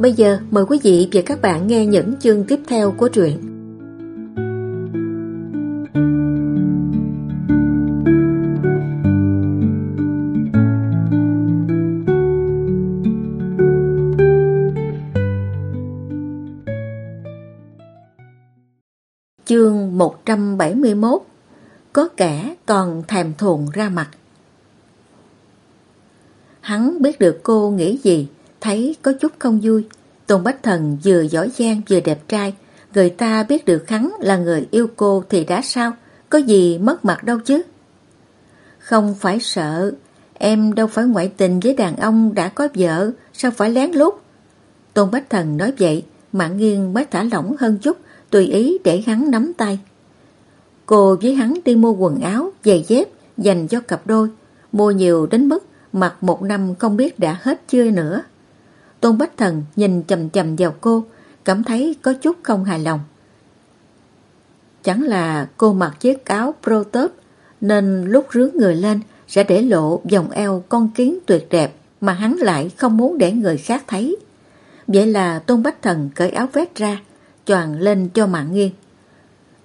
Bây giờ, mời quý vị và các bạn nghe những chương tiếp theo của truyện. Chương 171 Có kẻ còn thèm thuồng ra mặt Hắn biết được cô nghĩ gì thấy có chút không vui. Tôn Bách Thần vừa giỏi giang vừa đẹp trai, người ta biết được hắn là người yêu cô thì đã sao, có gì mất mặt đâu chứ. Không phải sợ, em đâu phải ngoại tình với đàn ông đã có vợ, sao phải lén lút. Tôn Bách Thần nói vậy, mạng nghiêng mới thả lỏng hơn chút, tùy ý để hắn nắm tay. Cô với hắn đi mua quần áo, giày dép dành cho cặp đôi, mua nhiều đến mức mặc một năm không biết đã hết chưa nữa. Tôn Bách Thần nhìn chầm chầm vào cô, cảm thấy có chút không hài lòng. Chẳng là cô mặc chiếc áo pro top nên lúc rướn người lên sẽ để lộ vòng eo con kiến tuyệt đẹp mà hắn lại không muốn để người khác thấy. Vậy là Tôn Bách Thần cởi áo vest ra, choàng lên cho mạng nghiêng.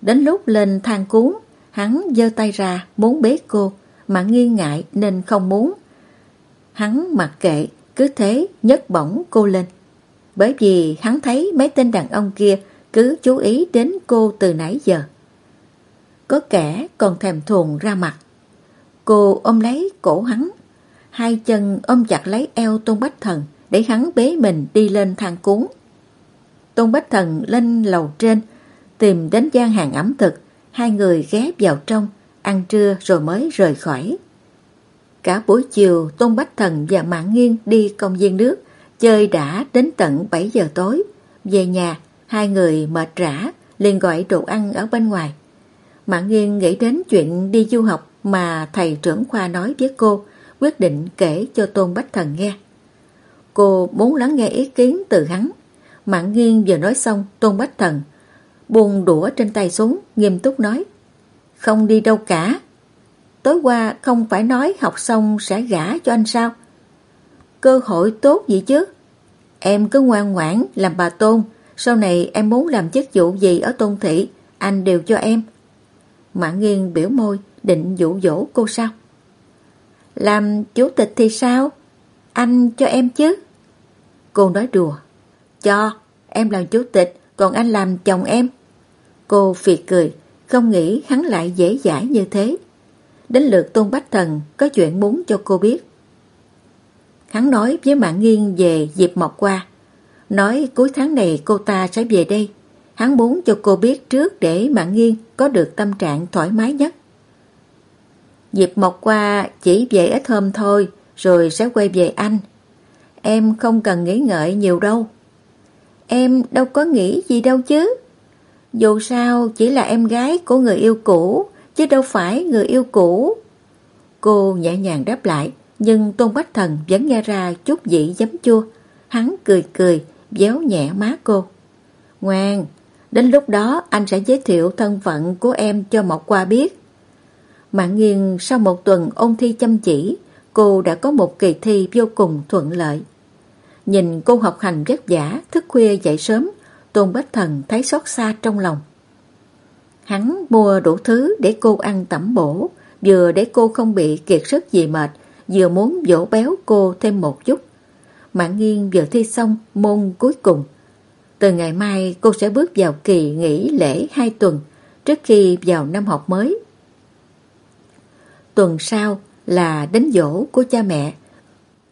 Đến lúc lên thang cuốn, hắn giơ tay ra muốn bế cô, mạng nghiêng ngại nên không muốn. Hắn mặc kệ, cứ thế nhấc bổng cô lên. Bởi vì hắn thấy mấy tên đàn ông kia cứ chú ý đến cô từ nãy giờ. Có kẻ còn thèm thuồng ra mặt. Cô ôm lấy cổ hắn, hai chân ôm chặt lấy eo Tôn Bách Thần để hắn bế mình đi lên thang cuốn. Tôn Bách Thần lên lầu trên, tìm đến gian hàng ẩm thực, hai người ghé vào trong, ăn trưa rồi mới rời khỏi. Cả buổi chiều Tôn Bách Thần và Mạng Nghiên đi công viên nước, chơi đã đến tận 7 giờ tối. Về nhà, hai người mệt rã, liền gọi đồ ăn ở bên ngoài. Mạng Nghiên nghĩ đến chuyện đi du học mà thầy trưởng khoa nói với cô, quyết định kể cho Tôn Bách Thần nghe. Cô muốn lắng nghe ý kiến từ hắn. Mạng Nghiên vừa nói xong, Tôn Bách Thần buông đũa trên tay xuống, nghiêm túc nói. Không đi đâu cả, Tối qua không phải nói học xong sẽ gả cho anh sao? Cơ hội tốt gì chứ? Em cứ ngoan ngoãn làm bà Tôn, sau này em muốn làm chức vụ gì ở Tôn Thị, anh đều cho em. Mạng nghiêng biểu môi, định dụ dỗ cô sao? Làm chủ tịch thì sao? Anh cho em chứ? Cô nói đùa. Cho, em làm chủ tịch, còn anh làm chồng em. Cô phì cười, không nghĩ hắn lại dễ dãi như thế. Đến lượt Tôn Bách Thần có chuyện muốn cho cô biết. Hắn nói với Mạng Nghiên về dịp Mộc qua. Nói cuối tháng này cô ta sẽ về đây. Hắn muốn cho cô biết trước để Mạng Nghiên có được tâm trạng thoải mái nhất. Dịp Mộc qua chỉ về ít hôm thôi, rồi sẽ quay về anh. Em không cần nghĩ ngợi nhiều đâu. Em đâu có nghĩ gì đâu chứ. Dù sao chỉ là em gái của người yêu cũ chứ đâu phải người yêu cũ. Cô nhẹ nhàng đáp lại, nhưng Tôn Bách Thần vẫn nghe ra chút vị giấm chua. Hắn cười cười, véo nhẹ má cô. Ngoan, đến lúc đó anh sẽ giới thiệu thân phận của em cho Mộc Qua biết. Mạng nghiêng sau một tuần ôn thi chăm chỉ, cô đã có một kỳ thi vô cùng thuận lợi. Nhìn cô học hành vất vả, thức khuya dậy sớm, Tôn Bách Thần thấy xót xa trong lòng. Hắn mua đủ thứ để cô ăn tẩm bổ, vừa để cô không bị kiệt sức gì mệt, vừa muốn dỗ béo cô thêm một chút. Mạng nghiên vừa thi xong môn cuối cùng. Từ ngày mai cô sẽ bước vào kỳ nghỉ lễ hai tuần trước khi vào năm học mới. Tuần sau là đến dỗ của cha mẹ.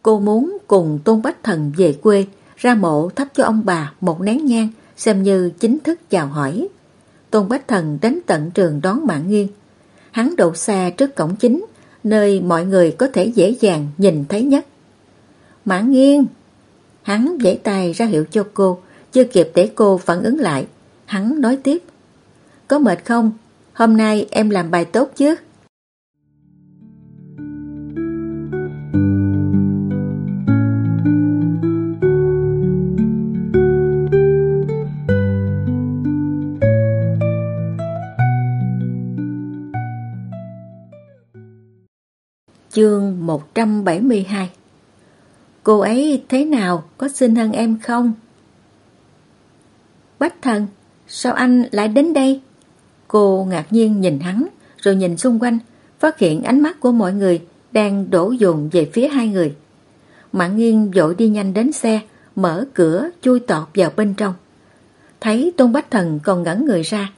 Cô muốn cùng Tôn Bách Thần về quê, ra mộ thắp cho ông bà một nén nhang xem như chính thức chào hỏi. Tôn Bách Thần đến tận trường đón Mạng Nghiên. Hắn đậu xe trước cổng chính, nơi mọi người có thể dễ dàng nhìn thấy nhất. Mạng Nghiên! Hắn vẫy tay ra hiệu cho cô, chưa kịp để cô phản ứng lại. Hắn nói tiếp. Có mệt không? Hôm nay em làm bài tốt chứ? Chương 172 Cô ấy thế nào, có xinh hơn em không? Bách thần, sao anh lại đến đây? Cô ngạc nhiên nhìn hắn, rồi nhìn xung quanh, phát hiện ánh mắt của mọi người đang đổ dồn về phía hai người. Mạng nghiêng vội đi nhanh đến xe, mở cửa chui tọt vào bên trong. Thấy Tôn Bách Thần còn ngẩn người ra,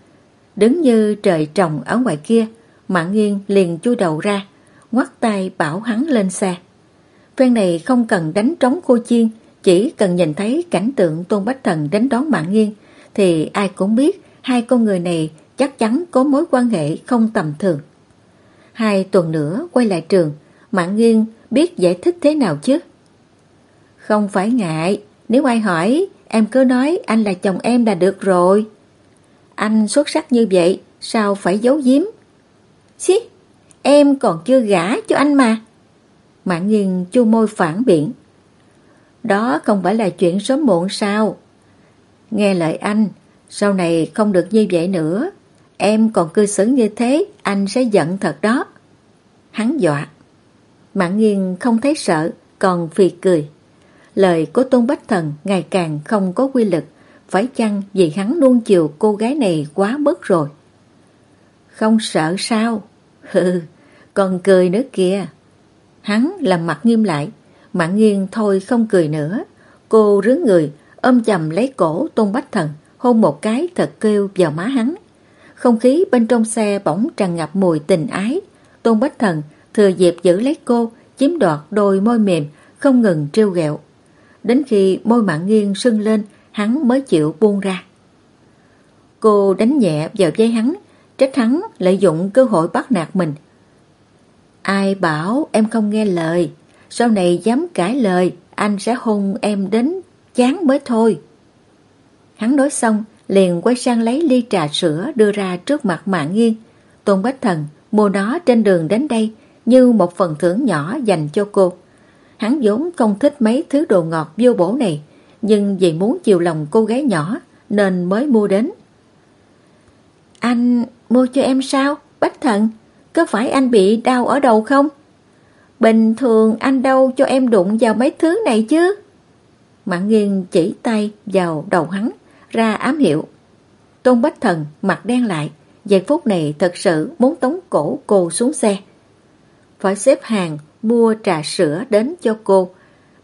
đứng như trời trồng ở ngoài kia, Mạng nghiêng liền chui đầu ra, ngoắt tay bảo hắn lên xe. Phen này không cần đánh trống cô chiên, chỉ cần nhìn thấy cảnh tượng Tôn Bách Thần đến đón Mạng Nghiên, thì ai cũng biết hai con người này chắc chắn có mối quan hệ không tầm thường. Hai tuần nữa quay lại trường, Mạng Nghiên biết giải thích thế nào chứ? Không phải ngại, nếu ai hỏi, em cứ nói anh là chồng em là được rồi. Anh xuất sắc như vậy, sao phải giấu giếm? Xí, em còn chưa gả cho anh mà. Mạng nghiêng chu môi phản biện. Đó không phải là chuyện sớm muộn sao? Nghe lời anh, sau này không được như vậy nữa. Em còn cư xử như thế, anh sẽ giận thật đó. Hắn dọa. Mạng nghiêng không thấy sợ, còn phì cười. Lời của Tôn Bách Thần ngày càng không có quy lực, phải chăng vì hắn nuông chiều cô gái này quá bớt rồi? Không sợ sao? Hừ, còn cười nữa kìa. Hắn làm mặt nghiêm lại, mạng nghiêng thôi không cười nữa. Cô rướn người, ôm chầm lấy cổ Tôn Bách Thần, hôn một cái thật kêu vào má hắn. Không khí bên trong xe bỗng tràn ngập mùi tình ái. Tôn Bách Thần thừa dịp giữ lấy cô, chiếm đoạt đôi môi mềm, không ngừng trêu ghẹo. Đến khi môi mạng nghiêng sưng lên, hắn mới chịu buông ra. Cô đánh nhẹ vào dây hắn, trách hắn lợi dụng cơ hội bắt nạt mình, Ai bảo em không nghe lời, sau này dám cãi lời, anh sẽ hôn em đến chán mới thôi. Hắn nói xong, liền quay sang lấy ly trà sữa đưa ra trước mặt mạng nghiêng. Tôn Bách Thần mua nó trên đường đến đây như một phần thưởng nhỏ dành cho cô. Hắn vốn không thích mấy thứ đồ ngọt vô bổ này, nhưng vì muốn chiều lòng cô gái nhỏ nên mới mua đến. Anh mua cho em sao, Bách Thần? Có phải anh bị đau ở đầu không? Bình thường anh đâu cho em đụng vào mấy thứ này chứ? Mạng nghiêng chỉ tay vào đầu hắn, ra ám hiệu. Tôn Bách Thần mặt đen lại, giây phút này thật sự muốn tống cổ cô xuống xe. Phải xếp hàng mua trà sữa đến cho cô.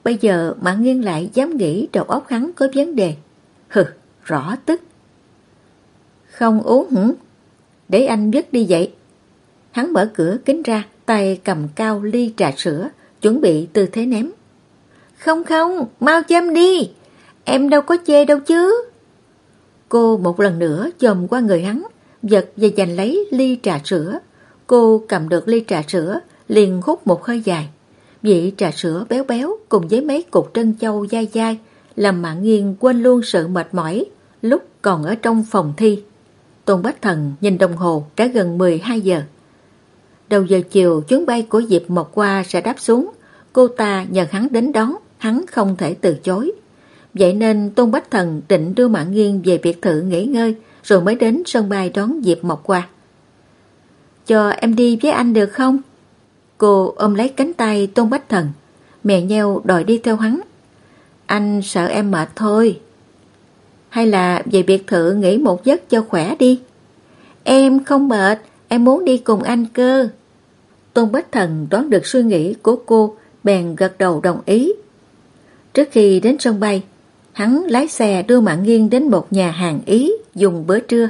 Bây giờ Mạng nghiêng lại dám nghĩ đầu óc hắn có vấn đề. Hừ, rõ tức. Không uống hử? Để anh biết đi vậy. Hắn mở cửa kính ra, tay cầm cao ly trà sữa, chuẩn bị tư thế ném. Không không, mau châm đi, em đâu có chê đâu chứ. Cô một lần nữa chồm qua người hắn, giật và giành lấy ly trà sữa. Cô cầm được ly trà sữa, liền hút một hơi dài. Vị trà sữa béo béo cùng với mấy cục trân châu dai dai, làm mạng nghiêng quên luôn sự mệt mỏi lúc còn ở trong phòng thi. Tôn Bách Thần nhìn đồng hồ đã gần 12 giờ. Đầu giờ chiều chuyến bay của Diệp Mộc qua sẽ đáp xuống. Cô ta nhờ hắn đến đón, hắn không thể từ chối. Vậy nên Tôn Bách Thần định đưa Mạng Nghiên về biệt thự nghỉ ngơi rồi mới đến sân bay đón Diệp Mộc qua. Cho em đi với anh được không? Cô ôm lấy cánh tay Tôn Bách Thần. Mẹ nheo đòi đi theo hắn. Anh sợ em mệt thôi. Hay là về biệt thự nghỉ một giấc cho khỏe đi. Em không mệt, em muốn đi cùng anh cơ. Tôn Bách Thần đoán được suy nghĩ của cô, bèn gật đầu đồng ý. Trước khi đến sân bay, hắn lái xe đưa Mạng Nghiên đến một nhà hàng Ý dùng bữa trưa.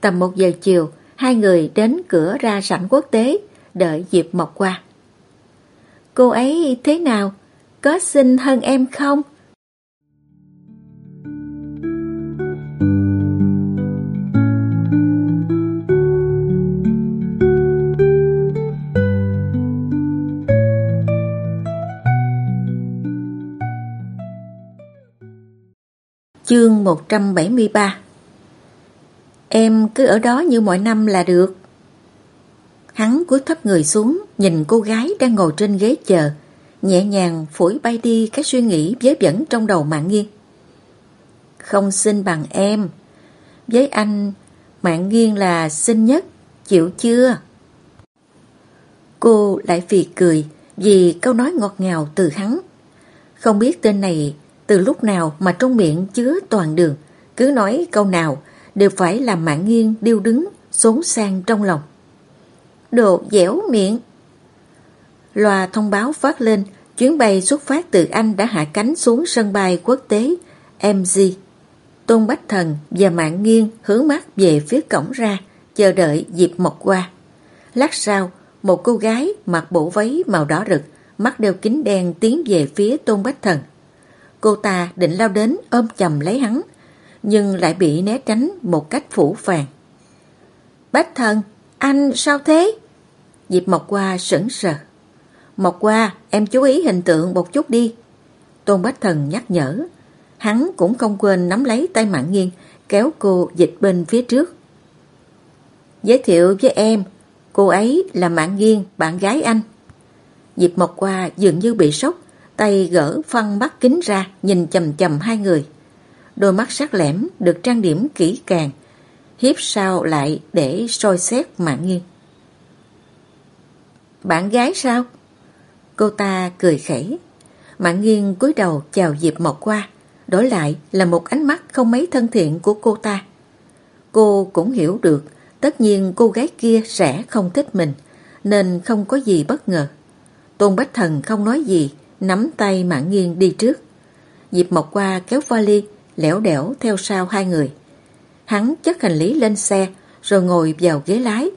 Tầm một giờ chiều, hai người đến cửa ra sảnh quốc tế, đợi dịp Mộc qua. Cô ấy thế nào? Có xinh hơn em không? Chương 173 Em cứ ở đó như mọi năm là được. Hắn cúi thấp người xuống, nhìn cô gái đang ngồi trên ghế chờ, nhẹ nhàng phủi bay đi các suy nghĩ vớ vẩn trong đầu mạng nghiêng. Không xinh bằng em. Với anh, mạng nghiêng là xinh nhất, chịu chưa? Cô lại phì cười vì câu nói ngọt ngào từ hắn. Không biết tên này từ lúc nào mà trong miệng chứa toàn đường, cứ nói câu nào đều phải làm mạng nghiêng điêu đứng, xốn sang trong lòng. Đồ dẻo miệng. Loa thông báo phát lên, chuyến bay xuất phát từ Anh đã hạ cánh xuống sân bay quốc tế MG. Tôn Bách Thần và Mạng Nghiên hướng mắt về phía cổng ra, chờ đợi dịp mọc qua. Lát sau, một cô gái mặc bộ váy màu đỏ rực, mắt đeo kính đen tiến về phía Tôn Bách Thần. Cô ta định lao đến ôm chầm lấy hắn, nhưng lại bị né tránh một cách phủ phàng. Bách Thần, anh sao thế? Diệp Mộc Qua sững sờ. Mộc Qua, em chú ý hình tượng một chút đi. Tôn Bách Thần nhắc nhở. Hắn cũng không quên nắm lấy tay Mạng Nghiên, kéo cô dịch bên phía trước. Giới thiệu với em, cô ấy là Mạng Nghiên, bạn gái anh. Diệp Mộc Qua dường như bị sốc, tay gỡ phân mắt kính ra, nhìn chầm chầm hai người. Đôi mắt sắc lẻm được trang điểm kỹ càng, hiếp sao lại để soi xét Mạng nghiêng. Bạn gái sao? Cô ta cười khẩy. Mạng nghiêng cúi đầu chào Diệp Mộc qua, đổi lại là một ánh mắt không mấy thân thiện của cô ta. Cô cũng hiểu được, tất nhiên cô gái kia sẽ không thích mình, nên không có gì bất ngờ. Tôn Bách Thần không nói gì, nắm tay Mạng nghiêng đi trước. Diệp Mộc qua kéo vali, lẻo đẻo theo sau hai người. Hắn chất hành lý lên xe, rồi ngồi vào ghế lái.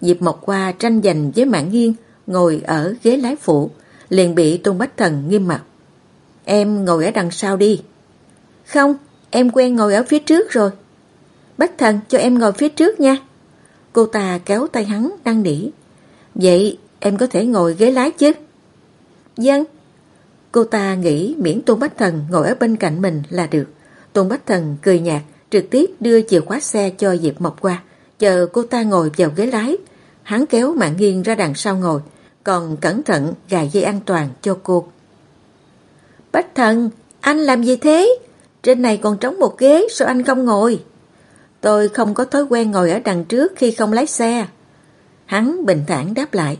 Diệp Mộc qua tranh giành với Mạng nghiêng, ngồi ở ghế lái phụ, liền bị Tôn Bách Thần nghiêm mặt. Em ngồi ở đằng sau đi. Không, em quen ngồi ở phía trước rồi. Bách Thần cho em ngồi phía trước nha. Cô ta kéo tay hắn đang nỉ. Vậy em có thể ngồi ghế lái chứ? Dân. Cô ta nghĩ miễn Tôn Bách Thần ngồi ở bên cạnh mình là được. Tôn Bách Thần cười nhạt, trực tiếp đưa chìa khóa xe cho Diệp Mộc qua, chờ cô ta ngồi vào ghế lái. Hắn kéo mạng nghiêng ra đằng sau ngồi, còn cẩn thận gài dây an toàn cho cô. Bách thần, anh làm gì thế? Trên này còn trống một ghế, sao anh không ngồi? Tôi không có thói quen ngồi ở đằng trước khi không lái xe. Hắn bình thản đáp lại.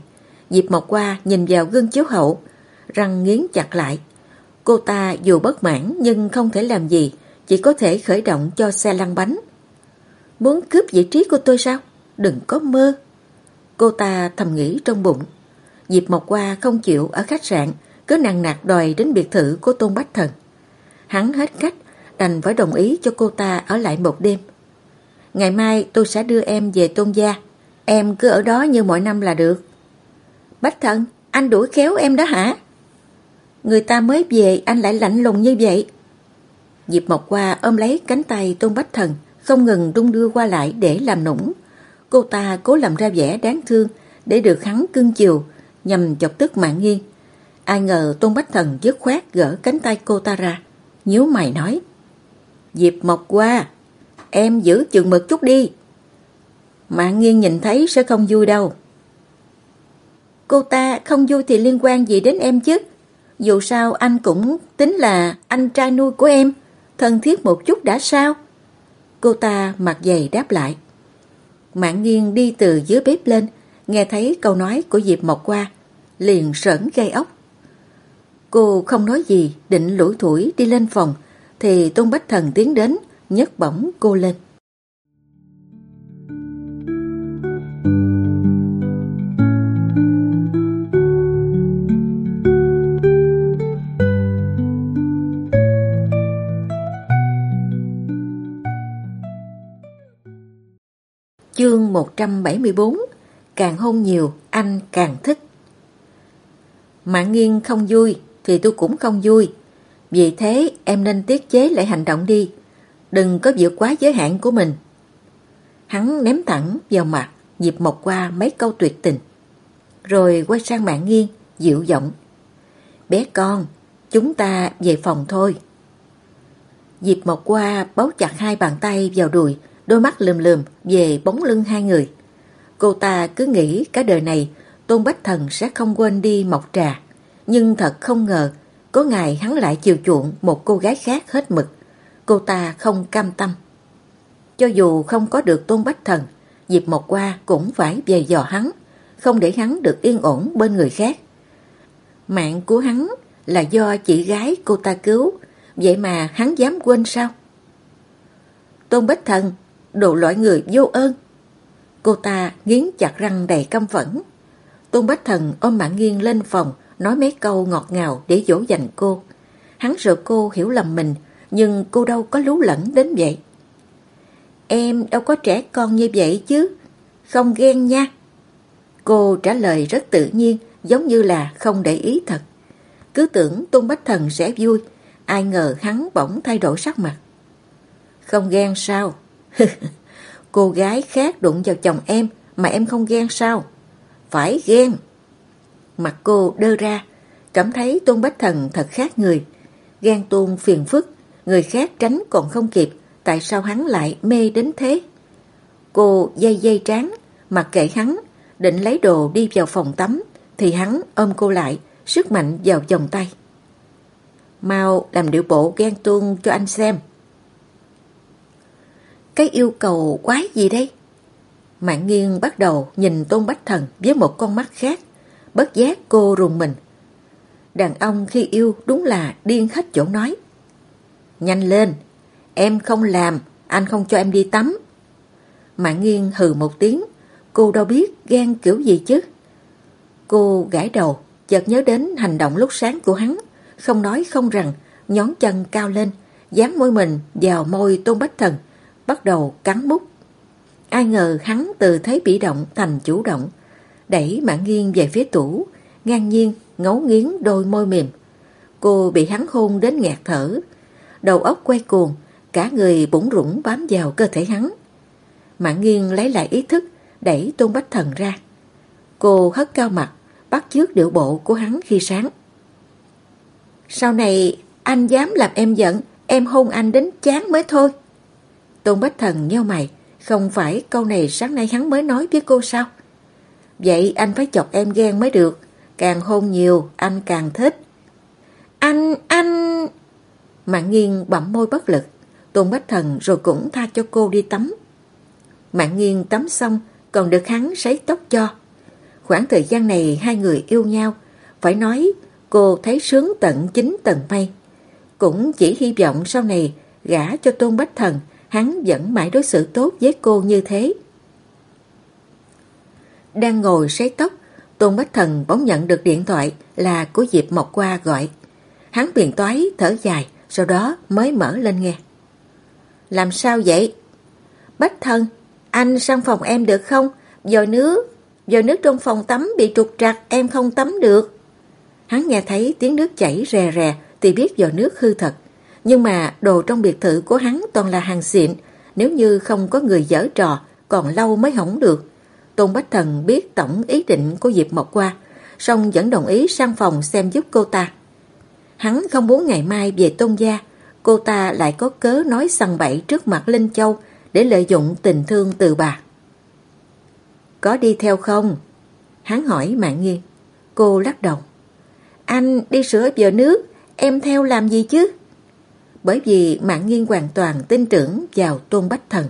Diệp Mộc qua nhìn vào gương chiếu hậu, răng nghiến chặt lại. Cô ta dù bất mãn nhưng không thể làm gì, chỉ có thể khởi động cho xe lăn bánh. Muốn cướp vị trí của tôi sao? Đừng có mơ. Cô ta thầm nghĩ trong bụng. Diệp Mộc Qua không chịu ở khách sạn, cứ nặng nặc đòi đến biệt thự của Tôn Bách Thần. Hắn hết cách, đành phải đồng ý cho cô ta ở lại một đêm. Ngày mai tôi sẽ đưa em về Tôn Gia, em cứ ở đó như mọi năm là được. Bách Thần, anh đuổi khéo em đó hả? Người ta mới về anh lại lạnh lùng như vậy. Diệp Mộc Hoa ôm lấy cánh tay Tôn Bách Thần, không ngừng đung đưa qua lại để làm nũng. Cô ta cố làm ra vẻ đáng thương để được hắn cưng chiều, nhằm chọc tức mạng nghiêng. Ai ngờ Tôn Bách Thần dứt khoát gỡ cánh tay cô ta ra. nhíu mày nói. Diệp Mộc Hoa, em giữ chừng mực chút đi. Mạng nghiêng nhìn thấy sẽ không vui đâu. Cô ta không vui thì liên quan gì đến em chứ. Dù sao anh cũng tính là anh trai nuôi của em. Thân thiết một chút đã sao? Cô ta mặt dày đáp lại. Mạng nghiêng đi từ dưới bếp lên, nghe thấy câu nói của Diệp Mộc qua, liền sởn gây ốc. Cô không nói gì, định lủi thủi đi lên phòng, thì Tôn Bách Thần tiến đến, nhấc bổng cô lên. Chương 174 Càng hôn nhiều, anh càng thích. Mạng nghiêng không vui, thì tôi cũng không vui. Vì thế em nên tiết chế lại hành động đi. Đừng có vượt quá giới hạn của mình. Hắn ném thẳng vào mặt, dịp một qua mấy câu tuyệt tình. Rồi quay sang mạng nghiêng, dịu giọng. Bé con, chúng ta về phòng thôi. Dịp một qua bấu chặt hai bàn tay vào đùi, đôi mắt lườm lườm về bóng lưng hai người. Cô ta cứ nghĩ cả đời này Tôn Bách Thần sẽ không quên đi mọc trà. Nhưng thật không ngờ, có ngày hắn lại chiều chuộng một cô gái khác hết mực. Cô ta không cam tâm. Cho dù không có được Tôn Bách Thần, Diệp Mộc Qua cũng phải về dò hắn, không để hắn được yên ổn bên người khác. Mạng của hắn là do chị gái cô ta cứu, vậy mà hắn dám quên sao? Tôn Bách Thần, đồ loại người vô ơn. Cô ta nghiến chặt răng đầy căm phẫn. Tôn Bách Thần ôm mạng nghiêng lên phòng, nói mấy câu ngọt ngào để dỗ dành cô. Hắn sợ cô hiểu lầm mình, nhưng cô đâu có lú lẫn đến vậy. Em đâu có trẻ con như vậy chứ, không ghen nha. Cô trả lời rất tự nhiên, giống như là không để ý thật. Cứ tưởng Tôn Bách Thần sẽ vui, ai ngờ hắn bỗng thay đổi sắc mặt. Không ghen sao? Cô gái khác đụng vào chồng em mà em không ghen sao? Phải ghen. Mặt cô đơ ra, cảm thấy Tôn Bách Thần thật khác người. Ghen tuông phiền phức, người khác tránh còn không kịp, tại sao hắn lại mê đến thế? Cô dây dây trán, mặc kệ hắn, định lấy đồ đi vào phòng tắm, thì hắn ôm cô lại, sức mạnh vào vòng tay. Mau làm điệu bộ ghen tuông cho anh xem. Cái yêu cầu quái gì đây? Mạng nghiêng bắt đầu nhìn Tôn Bách Thần với một con mắt khác. Bất giác cô rùng mình. Đàn ông khi yêu đúng là điên hết chỗ nói. Nhanh lên, em không làm, anh không cho em đi tắm. Mạng nghiêng hừ một tiếng, cô đâu biết ghen kiểu gì chứ. Cô gãi đầu, chợt nhớ đến hành động lúc sáng của hắn, không nói không rằng, nhón chân cao lên, dán môi mình vào môi Tôn Bách Thần, bắt đầu cắn bút. Ai ngờ hắn từ thấy bị động thành chủ động, đẩy mạng nghiêng về phía tủ, ngang nhiên ngấu nghiến đôi môi mềm. Cô bị hắn hôn đến nghẹt thở, đầu óc quay cuồng, cả người bủng rủng bám vào cơ thể hắn. Mạng nghiêng lấy lại ý thức, đẩy Tôn Bách Thần ra. Cô hất cao mặt, bắt chước điệu bộ của hắn khi sáng. Sau này anh dám làm em giận, em hôn anh đến chán mới thôi. Tôn Bách Thần nheo mày, không phải câu này sáng nay hắn mới nói với cô sao? Vậy anh phải chọc em ghen mới được, càng hôn nhiều anh càng thích. Anh, anh... Mạng nghiêng bậm môi bất lực, Tôn Bách Thần rồi cũng tha cho cô đi tắm. Mạng nghiêng tắm xong còn được hắn sấy tóc cho. Khoảng thời gian này hai người yêu nhau, phải nói cô thấy sướng tận chính tầng mây. Cũng chỉ hy vọng sau này gả cho Tôn Bách Thần hắn vẫn mãi đối xử tốt với cô như thế. Đang ngồi sấy tóc, Tôn Bách Thần bỗng nhận được điện thoại là của Diệp Mộc Qua gọi. Hắn biền toái, thở dài, sau đó mới mở lên nghe. Làm sao vậy? Bách Thần, anh sang phòng em được không? Dòi nước, dòi nước trong phòng tắm bị trục trặc, em không tắm được. Hắn nghe thấy tiếng nước chảy rè rè thì biết dò nước hư thật. Nhưng mà đồ trong biệt thự của hắn toàn là hàng xịn, nếu như không có người dở trò, còn lâu mới hỏng được. Tôn Bách Thần biết tổng ý định của Diệp Mộc qua, song vẫn đồng ý sang phòng xem giúp cô ta. Hắn không muốn ngày mai về Tôn Gia, cô ta lại có cớ nói sằng bậy trước mặt Linh Châu để lợi dụng tình thương từ bà. Có đi theo không? Hắn hỏi Mạng Nghiên. Cô lắc đầu. Anh đi sửa vợ nước, em theo làm gì chứ? Bởi vì Mạng Nghiên hoàn toàn tin tưởng vào Tôn Bách Thần.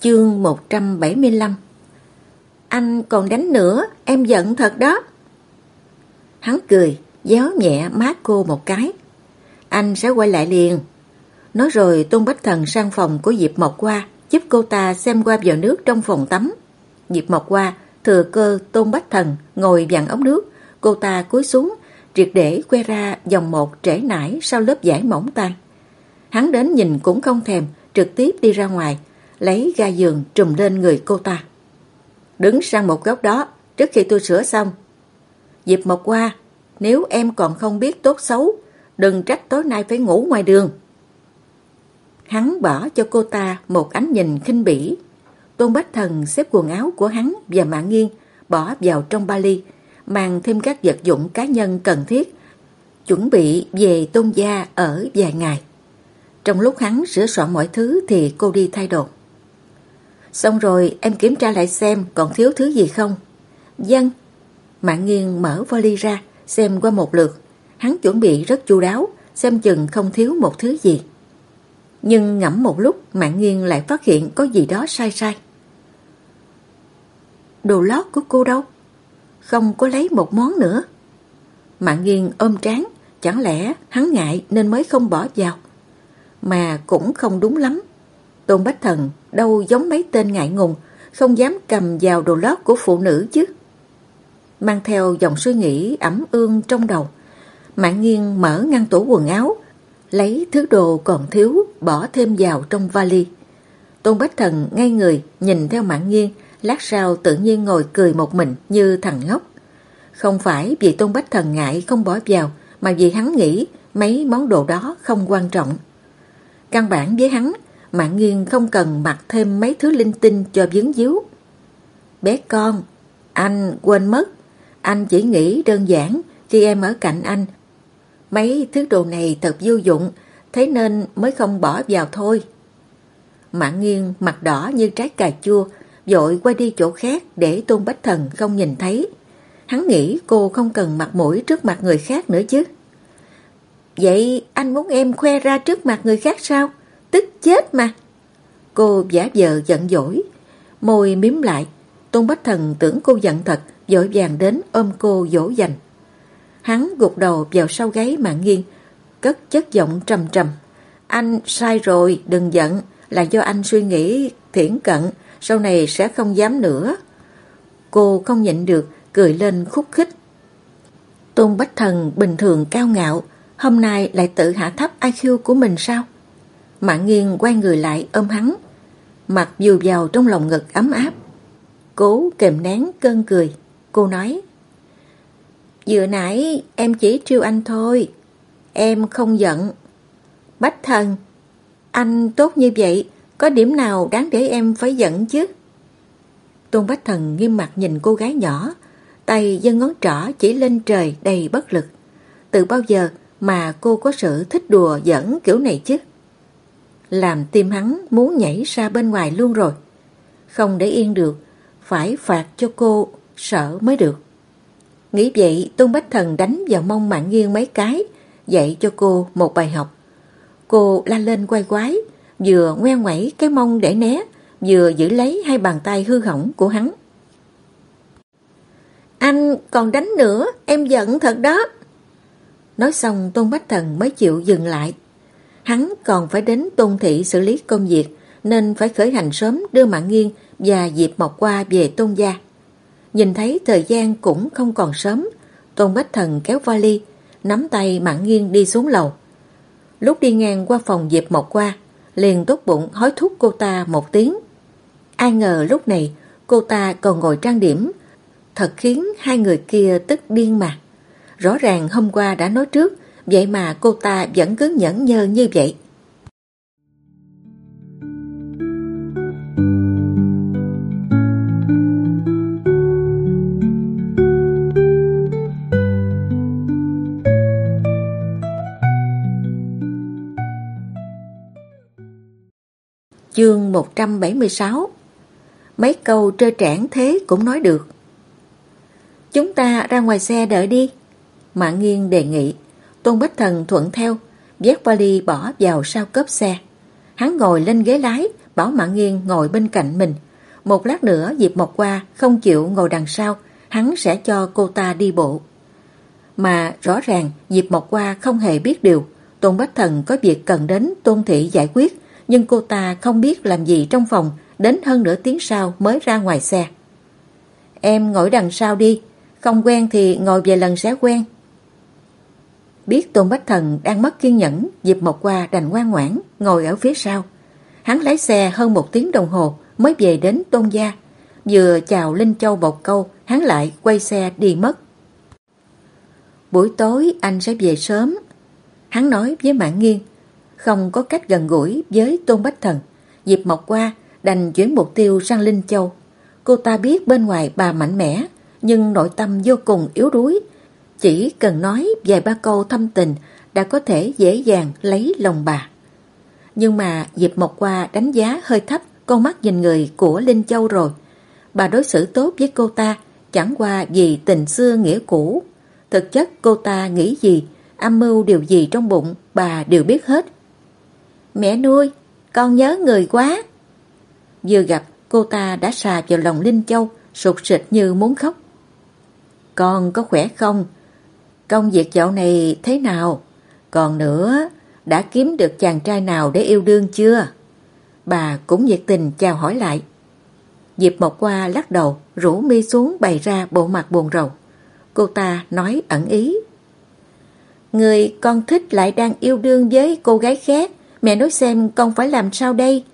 Chương 175 Anh còn đánh nữa, em giận thật đó. Hắn cười, déo nhẹ má cô một cái anh sẽ quay lại liền. Nói rồi Tôn Bách Thần sang phòng của Diệp Mộc Qua, giúp cô ta xem qua vào nước trong phòng tắm. Diệp Mộc Qua thừa cơ Tôn Bách Thần ngồi dặn ống nước, cô ta cúi xuống, triệt để que ra dòng một trễ nải sau lớp giải mỏng tan. Hắn đến nhìn cũng không thèm, trực tiếp đi ra ngoài, lấy ga giường trùm lên người cô ta. Đứng sang một góc đó, trước khi tôi sửa xong. Diệp Mộc Qua, nếu em còn không biết tốt xấu, đừng trách tối nay phải ngủ ngoài đường. Hắn bỏ cho cô ta một ánh nhìn khinh bỉ. Tôn Bách Thần xếp quần áo của hắn và Mạng Nghiên bỏ vào trong ba ly, mang thêm các vật dụng cá nhân cần thiết, chuẩn bị về tôn gia ở vài ngày. Trong lúc hắn sửa soạn mọi thứ thì cô đi thay đồ. Xong rồi em kiểm tra lại xem còn thiếu thứ gì không. Vâng. Dân. Mạng nghiêng mở vali ra, xem qua một lượt. Hắn chuẩn bị rất chu đáo, xem chừng không thiếu một thứ gì. Nhưng ngẫm một lúc mạng nghiêng lại phát hiện có gì đó sai sai. Đồ lót của cô đâu? Không có lấy một món nữa. Mạng nghiêng ôm trán, chẳng lẽ hắn ngại nên mới không bỏ vào. Mà cũng không đúng lắm. Tôn Bách Thần đâu giống mấy tên ngại ngùng, không dám cầm vào đồ lót của phụ nữ chứ. Mang theo dòng suy nghĩ ẩm ương trong đầu, Mạng nghiêng mở ngăn tủ quần áo, lấy thứ đồ còn thiếu bỏ thêm vào trong vali. Tôn Bách Thần ngay người nhìn theo mạng nghiêng, lát sau tự nhiên ngồi cười một mình như thằng ngốc. Không phải vì Tôn Bách Thần ngại không bỏ vào, mà vì hắn nghĩ mấy món đồ đó không quan trọng. Căn bản với hắn, Mạng nghiêng không cần mặc thêm mấy thứ linh tinh cho vướng díu. Bé con, anh quên mất. Anh chỉ nghĩ đơn giản khi em ở cạnh anh. Mấy thứ đồ này thật vô dụng, thế nên mới không bỏ vào thôi. Mạng nghiêng mặt đỏ như trái cà chua, dội quay đi chỗ khác để Tôn Bách Thần không nhìn thấy. Hắn nghĩ cô không cần mặt mũi trước mặt người khác nữa chứ. Vậy anh muốn em khoe ra trước mặt người khác sao? Tức chết mà. Cô giả vờ giận dỗi, môi miếm lại. Tôn Bách Thần tưởng cô giận thật, dội vàng đến ôm cô dỗ dành. Hắn gục đầu vào sau gáy mạng nghiêng, cất chất giọng trầm trầm. Anh sai rồi, đừng giận, là do anh suy nghĩ thiển cận, sau này sẽ không dám nữa. Cô không nhịn được, cười lên khúc khích. Tôn Bách Thần bình thường cao ngạo, hôm nay lại tự hạ thấp IQ của mình sao? Mạng nghiêng quay người lại ôm hắn, mặt dù vào trong lòng ngực ấm áp. Cố kềm nén cơn cười, cô nói Vừa nãy em chỉ trêu anh thôi, em không giận. Bách thần, anh tốt như vậy, có điểm nào đáng để em phải giận chứ? Tôn Bách Thần nghiêm mặt nhìn cô gái nhỏ, tay giơ ngón trỏ chỉ lên trời đầy bất lực. Từ bao giờ mà cô có sự thích đùa giỡn kiểu này chứ? Làm tim hắn muốn nhảy ra bên ngoài luôn rồi. Không để yên được, phải phạt cho cô sợ mới được. Nghĩ vậy Tôn Bách Thần đánh vào mông mạng nghiêng mấy cái, dạy cho cô một bài học. Cô la lên quay quái, vừa ngoe ngoẩy cái mông để né, vừa giữ lấy hai bàn tay hư hỏng của hắn. Anh còn đánh nữa, em giận thật đó. Nói xong Tôn Bách Thần mới chịu dừng lại. Hắn còn phải đến Tôn Thị xử lý công việc, nên phải khởi hành sớm đưa Mạng Nghiên và Diệp Mộc qua về Tôn gia. Nhìn thấy thời gian cũng không còn sớm, Tôn Bách Thần kéo vali, nắm tay Mạng Nghiên đi xuống lầu. Lúc đi ngang qua phòng Diệp Mộc qua, liền tốt bụng hối thúc cô ta một tiếng. Ai ngờ lúc này cô ta còn ngồi trang điểm, thật khiến hai người kia tức điên mà. Rõ ràng hôm qua đã nói trước, vậy mà cô ta vẫn cứ nhẫn nhơ như vậy. Chương 176 Mấy câu trơ trẽn thế cũng nói được. Chúng ta ra ngoài xe đợi đi. Mạng nghiêng đề nghị. Tôn Bách Thần thuận theo, vét vali bỏ vào sau cốp xe. Hắn ngồi lên ghế lái, bảo Mạng nghiêng ngồi bên cạnh mình. Một lát nữa Diệp Mộc qua không chịu ngồi đằng sau, hắn sẽ cho cô ta đi bộ. Mà rõ ràng Diệp Mộc qua không hề biết điều. Tôn Bách Thần có việc cần đến Tôn Thị giải quyết nhưng cô ta không biết làm gì trong phòng, đến hơn nửa tiếng sau mới ra ngoài xe. Em ngồi đằng sau đi, không quen thì ngồi về lần sẽ quen. Biết Tôn Bách Thần đang mất kiên nhẫn, dịp một qua đành ngoan ngoãn, ngồi ở phía sau. Hắn lái xe hơn một tiếng đồng hồ mới về đến Tôn Gia. Vừa chào Linh Châu một câu, hắn lại quay xe đi mất. Buổi tối anh sẽ về sớm. Hắn nói với Mạng Nghiên, không có cách gần gũi với Tôn Bách Thần. Diệp Mộc qua đành chuyển mục tiêu sang Linh Châu. Cô ta biết bên ngoài bà mạnh mẽ, nhưng nội tâm vô cùng yếu đuối. Chỉ cần nói vài ba câu thâm tình đã có thể dễ dàng lấy lòng bà. Nhưng mà Diệp Mộc qua đánh giá hơi thấp con mắt nhìn người của Linh Châu rồi. Bà đối xử tốt với cô ta chẳng qua vì tình xưa nghĩa cũ. Thực chất cô ta nghĩ gì, âm mưu điều gì trong bụng bà đều biết hết. Mẹ nuôi, con nhớ người quá. Vừa gặp cô ta đã xà vào lòng Linh Châu, sụt sịt như muốn khóc. Con có khỏe không? Công việc dạo này thế nào? Còn nữa, đã kiếm được chàng trai nào để yêu đương chưa? Bà cũng nhiệt tình chào hỏi lại. Diệp Mộc Qua lắc đầu, rủ mi xuống bày ra bộ mặt buồn rầu. Cô ta nói ẩn ý. Người con thích lại đang yêu đương với cô gái khác. Mẹ nói xem con phải làm sao đây?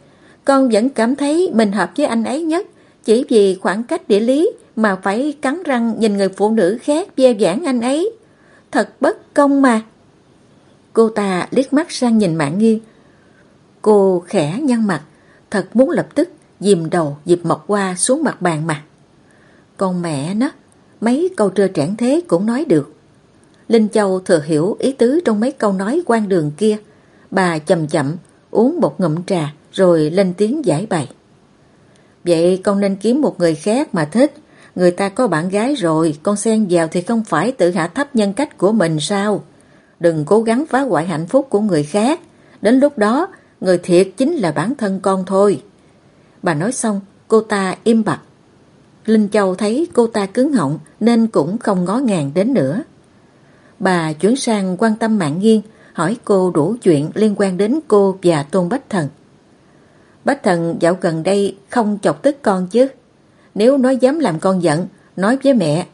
Con vẫn cảm thấy mình hợp với anh ấy nhất. Chỉ vì khoảng cách địa lý mà phải cắn răng nhìn người phụ nữ khác ve vãn anh ấy. Thật bất công mà. Cô ta liếc mắt sang nhìn mạng Nghiên. Cô khẽ nhăn mặt, thật muốn lập tức dìm đầu dịp mọc qua xuống mặt bàn mặt. Con mẹ nó, mấy câu trơ trảng thế cũng nói được. Linh Châu thừa hiểu ý tứ trong mấy câu nói quan đường kia. Bà chậm chậm uống một ngụm trà rồi lên tiếng giải bày. Vậy con nên kiếm một người khác mà thích. Người ta có bạn gái rồi, con xen vào thì không phải tự hạ thấp nhân cách của mình sao? Đừng cố gắng phá hoại hạnh phúc của người khác. Đến lúc đó, người thiệt chính là bản thân con thôi. Bà nói xong, cô ta im bặt. Linh Châu thấy cô ta cứng họng nên cũng không ngó ngàng đến nữa. Bà chuyển sang quan tâm mạng nghiêng, hỏi cô đủ chuyện liên quan đến cô và Tôn Bách Thần. Bách Thần dạo gần đây không chọc tức con chứ. Nếu nó dám làm con giận, nói với mẹ,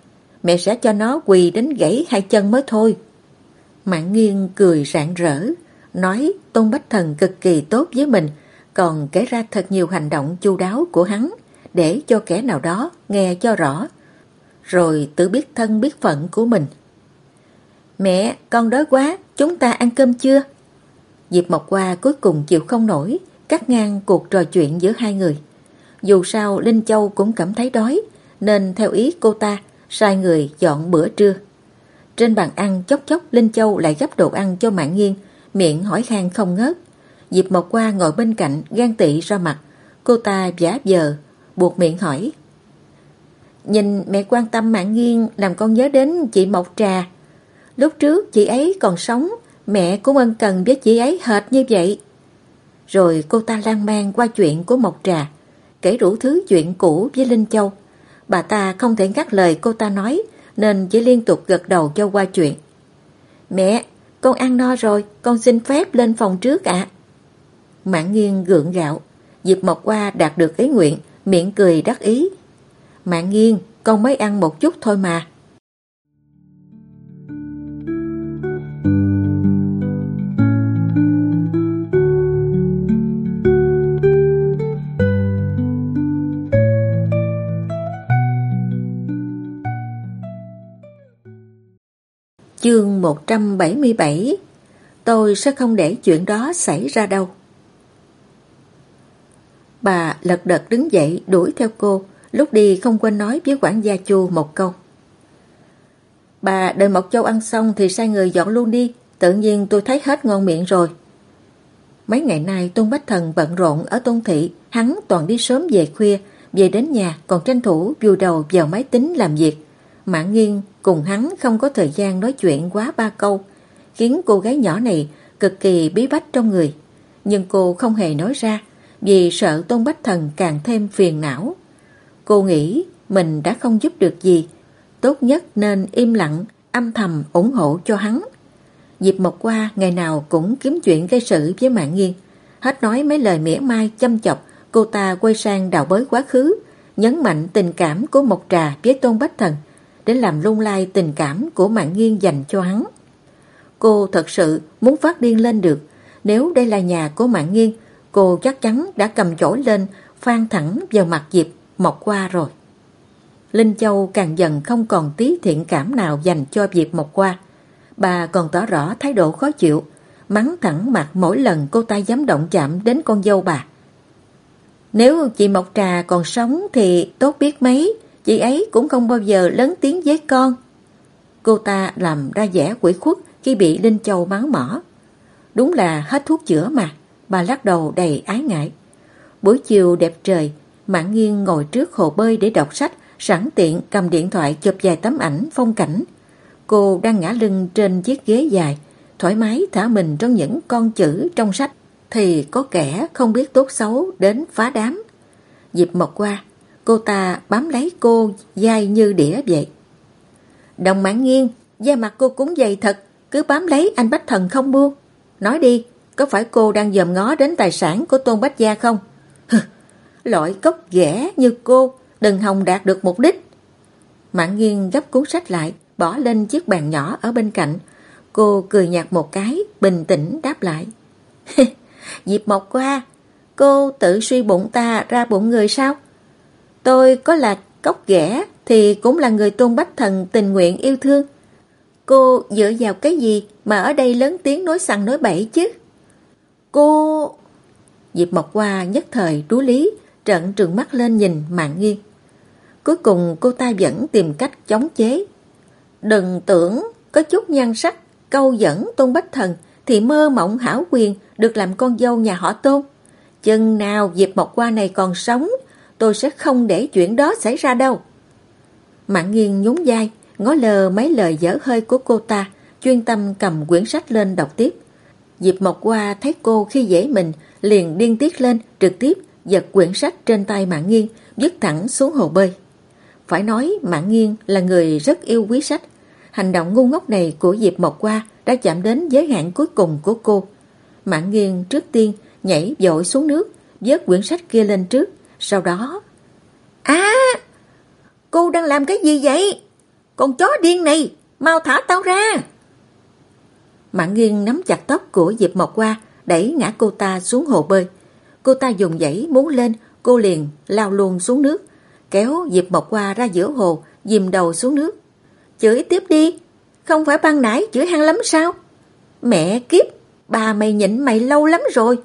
mẹ sẽ cho nó quỳ đến gãy hai chân mới thôi. Mạng nghiêng cười rạng rỡ, nói Tôn Bách Thần cực kỳ tốt với mình, còn kể ra thật nhiều hành động chu đáo của hắn để cho kẻ nào đó nghe cho rõ, rồi tự biết thân biết phận của mình. Mẹ, con đói quá, chúng ta ăn cơm chưa? Diệp Mộc Qua cuối cùng chịu không nổi, cắt ngang cuộc trò chuyện giữa hai người. Dù sao Linh Châu cũng cảm thấy đói, nên theo ý cô ta, sai người dọn bữa trưa. Trên bàn ăn chốc chốc Linh Châu lại gấp đồ ăn cho Mạng Nghiên, miệng hỏi khang không ngớt. Diệp Mộc Qua ngồi bên cạnh, gan tị ra mặt. Cô ta giả giờ, buộc miệng hỏi. Nhìn mẹ quan tâm Mạng Nghiên làm con nhớ đến chị Mộc Trà. Lúc trước chị ấy còn sống, mẹ cũng ân cần với chị ấy hệt như vậy. Rồi cô ta lan man qua chuyện của Mộc Trà, kể đủ thứ chuyện cũ với Linh Châu. Bà ta không thể ngắt lời cô ta nói, nên chỉ liên tục gật đầu cho qua chuyện. Mẹ, con ăn no rồi, con xin phép lên phòng trước ạ. Mạng nghiêng gượng gạo, Diệp Mộc qua đạt được ý nguyện, miệng cười đắc ý. Mạng nghiêng, con mới ăn một chút thôi mà. Chương 177 Tôi sẽ không để chuyện đó xảy ra đâu. Bà lật đật đứng dậy đuổi theo cô, lúc đi không quên nói với quản gia Chu một câu. Bà đợi Mộc Châu ăn xong thì sai người dọn luôn đi, tự nhiên tôi thấy hết ngon miệng rồi. Mấy ngày nay Tôn Bách Thần bận rộn ở Tôn Thị, hắn toàn đi sớm về khuya, về đến nhà còn tranh thủ vùi đầu vào máy tính làm việc. Mã Nghiên cùng hắn không có thời gian nói chuyện quá ba câu, khiến cô gái nhỏ này cực kỳ bí bách trong người. Nhưng cô không hề nói ra, vì sợ Tôn Bách Thần càng thêm phiền não. Cô nghĩ mình đã không giúp được gì, tốt nhất nên im lặng, âm thầm ủng hộ cho hắn. Dịp một qua ngày nào cũng kiếm chuyện gây sự với mạng Nghiên, Hết nói mấy lời mỉa mai châm chọc, cô ta quay sang đào bới quá khứ, nhấn mạnh tình cảm của Mộc Trà với Tôn Bách Thần để làm lung lai tình cảm của mạng nghiên dành cho hắn. Cô thật sự muốn phát điên lên được. Nếu đây là nhà của mạng nghiên, cô chắc chắn đã cầm chổi lên, phan thẳng vào mặt Diệp Mộc qua rồi. Linh Châu càng dần không còn tí thiện cảm nào dành cho Diệp Mộc qua. Bà còn tỏ rõ thái độ khó chịu. mắng thẳng mặt mỗi lần cô ta dám động chạm đến con dâu bà. Nếu chị Mộc Trà còn sống thì tốt biết mấy, chị ấy cũng không bao giờ lớn tiếng với con. Cô ta làm ra vẻ quỷ khuất khi bị Linh Châu mắng mỏ. Đúng là hết thuốc chữa mà, bà lắc đầu đầy ái ngại. Buổi chiều đẹp trời, Mạng Nghiên ngồi trước hồ bơi để đọc sách, sẵn tiện cầm điện thoại chụp vài tấm ảnh phong cảnh. Cô đang ngã lưng trên chiếc ghế dài, thoải mái thả mình trong những con chữ trong sách, thì có kẻ không biết tốt xấu đến phá đám. Dịp mọc qua, cô ta bám lấy cô dai như đĩa vậy. Đồng mãn nghiêng da mặt cô cũng dày thật, cứ bám lấy anh Bách Thần không buông. Nói đi, có phải cô đang dòm ngó đến tài sản của Tôn Bách Gia không? Hừ, loại cốc ghẻ như cô, đừng hòng đạt được mục đích. mãn nghiêng gấp cuốn sách lại, bỏ lên chiếc bàn nhỏ ở bên cạnh. Cô cười nhạt một cái, bình tĩnh đáp lại. Dịp một qua, cô tự suy bụng ta ra bụng người sao? Tôi có là cốc ghẻ thì cũng là người tôn bách thần tình nguyện yêu thương. Cô dựa vào cái gì mà ở đây lớn tiếng nói sằng nói bậy chứ? Cô... Diệp Mộc Hoa nhất thời đú lý, trận trừng mắt lên nhìn mạng nghiêng. Cuối cùng cô ta vẫn tìm cách chống chế. Đừng tưởng có chút nhan sắc, câu dẫn Tôn Bách Thần thì mơ mộng hảo quyền được làm con dâu nhà họ Tôn. Chừng nào Diệp Mộc Hoa này còn sống, tôi sẽ không để chuyện đó xảy ra đâu. Mạng nghiêng nhún vai, ngó lờ mấy lời dở hơi của cô ta, chuyên tâm cầm quyển sách lên đọc tiếp. Diệp Mộc Hoa thấy cô khi dễ mình, liền điên tiết lên, trực tiếp giật quyển sách trên tay Mạng Nghiên, dứt thẳng xuống hồ bơi. Phải nói Mạng Nghiên là người rất yêu quý sách. Hành động ngu ngốc này của Diệp Mộc Hoa đã chạm đến giới hạn cuối cùng của cô. Mạng Nghiên trước tiên nhảy dội xuống nước, vớt quyển sách kia lên trước, sau đó... À! Cô đang làm cái gì vậy? Con chó điên này, mau thả tao ra! Mạng nghiêng nắm chặt tóc của Diệp Mộc Hoa, đẩy ngã cô ta xuống hồ bơi. Cô ta dùng dãy muốn lên, cô liền lao luôn xuống nước, kéo Diệp Mộc Hoa ra giữa hồ, dìm đầu xuống nước. Chửi tiếp đi, không phải ban nãy chửi hăng lắm sao? Mẹ kiếp, bà mày nhịn mày lâu lắm rồi.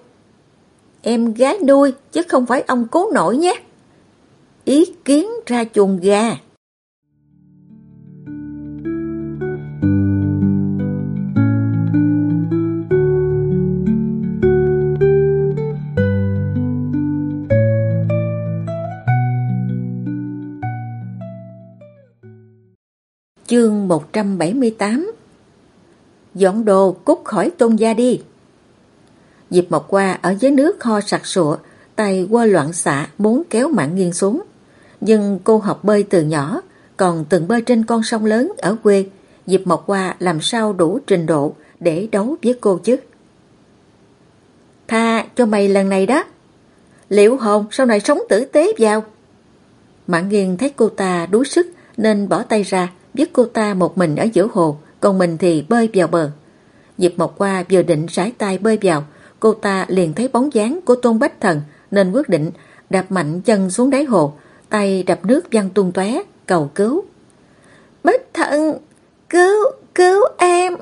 Em gái nuôi, chứ không phải ông cố nổi nhé. Ý kiến ra chuồng gà. Chương 178 Dọn đồ, cút khỏi tôn gia đi Diệp Mộc qua ở dưới nước ho sặc sụa tay qua loạn xạ muốn kéo mạng nghiêng xuống. Nhưng cô học bơi từ nhỏ còn từng bơi trên con sông lớn ở quê. Diệp Mộc qua làm sao đủ trình độ để đấu với cô chứ? Tha cho mày lần này đó. Liệu hồn sau này sống tử tế vào? Mạng nghiêng thấy cô ta đuối sức nên bỏ tay ra biết cô ta một mình ở giữa hồ, còn mình thì bơi vào bờ. Diệp Mộc Qua vừa định sải tay bơi vào, cô ta liền thấy bóng dáng của Tôn Bách Thần nên quyết định đạp mạnh chân xuống đáy hồ, tay đập nước văng tung tóe cầu cứu. Bách Thần, cứu, cứu em!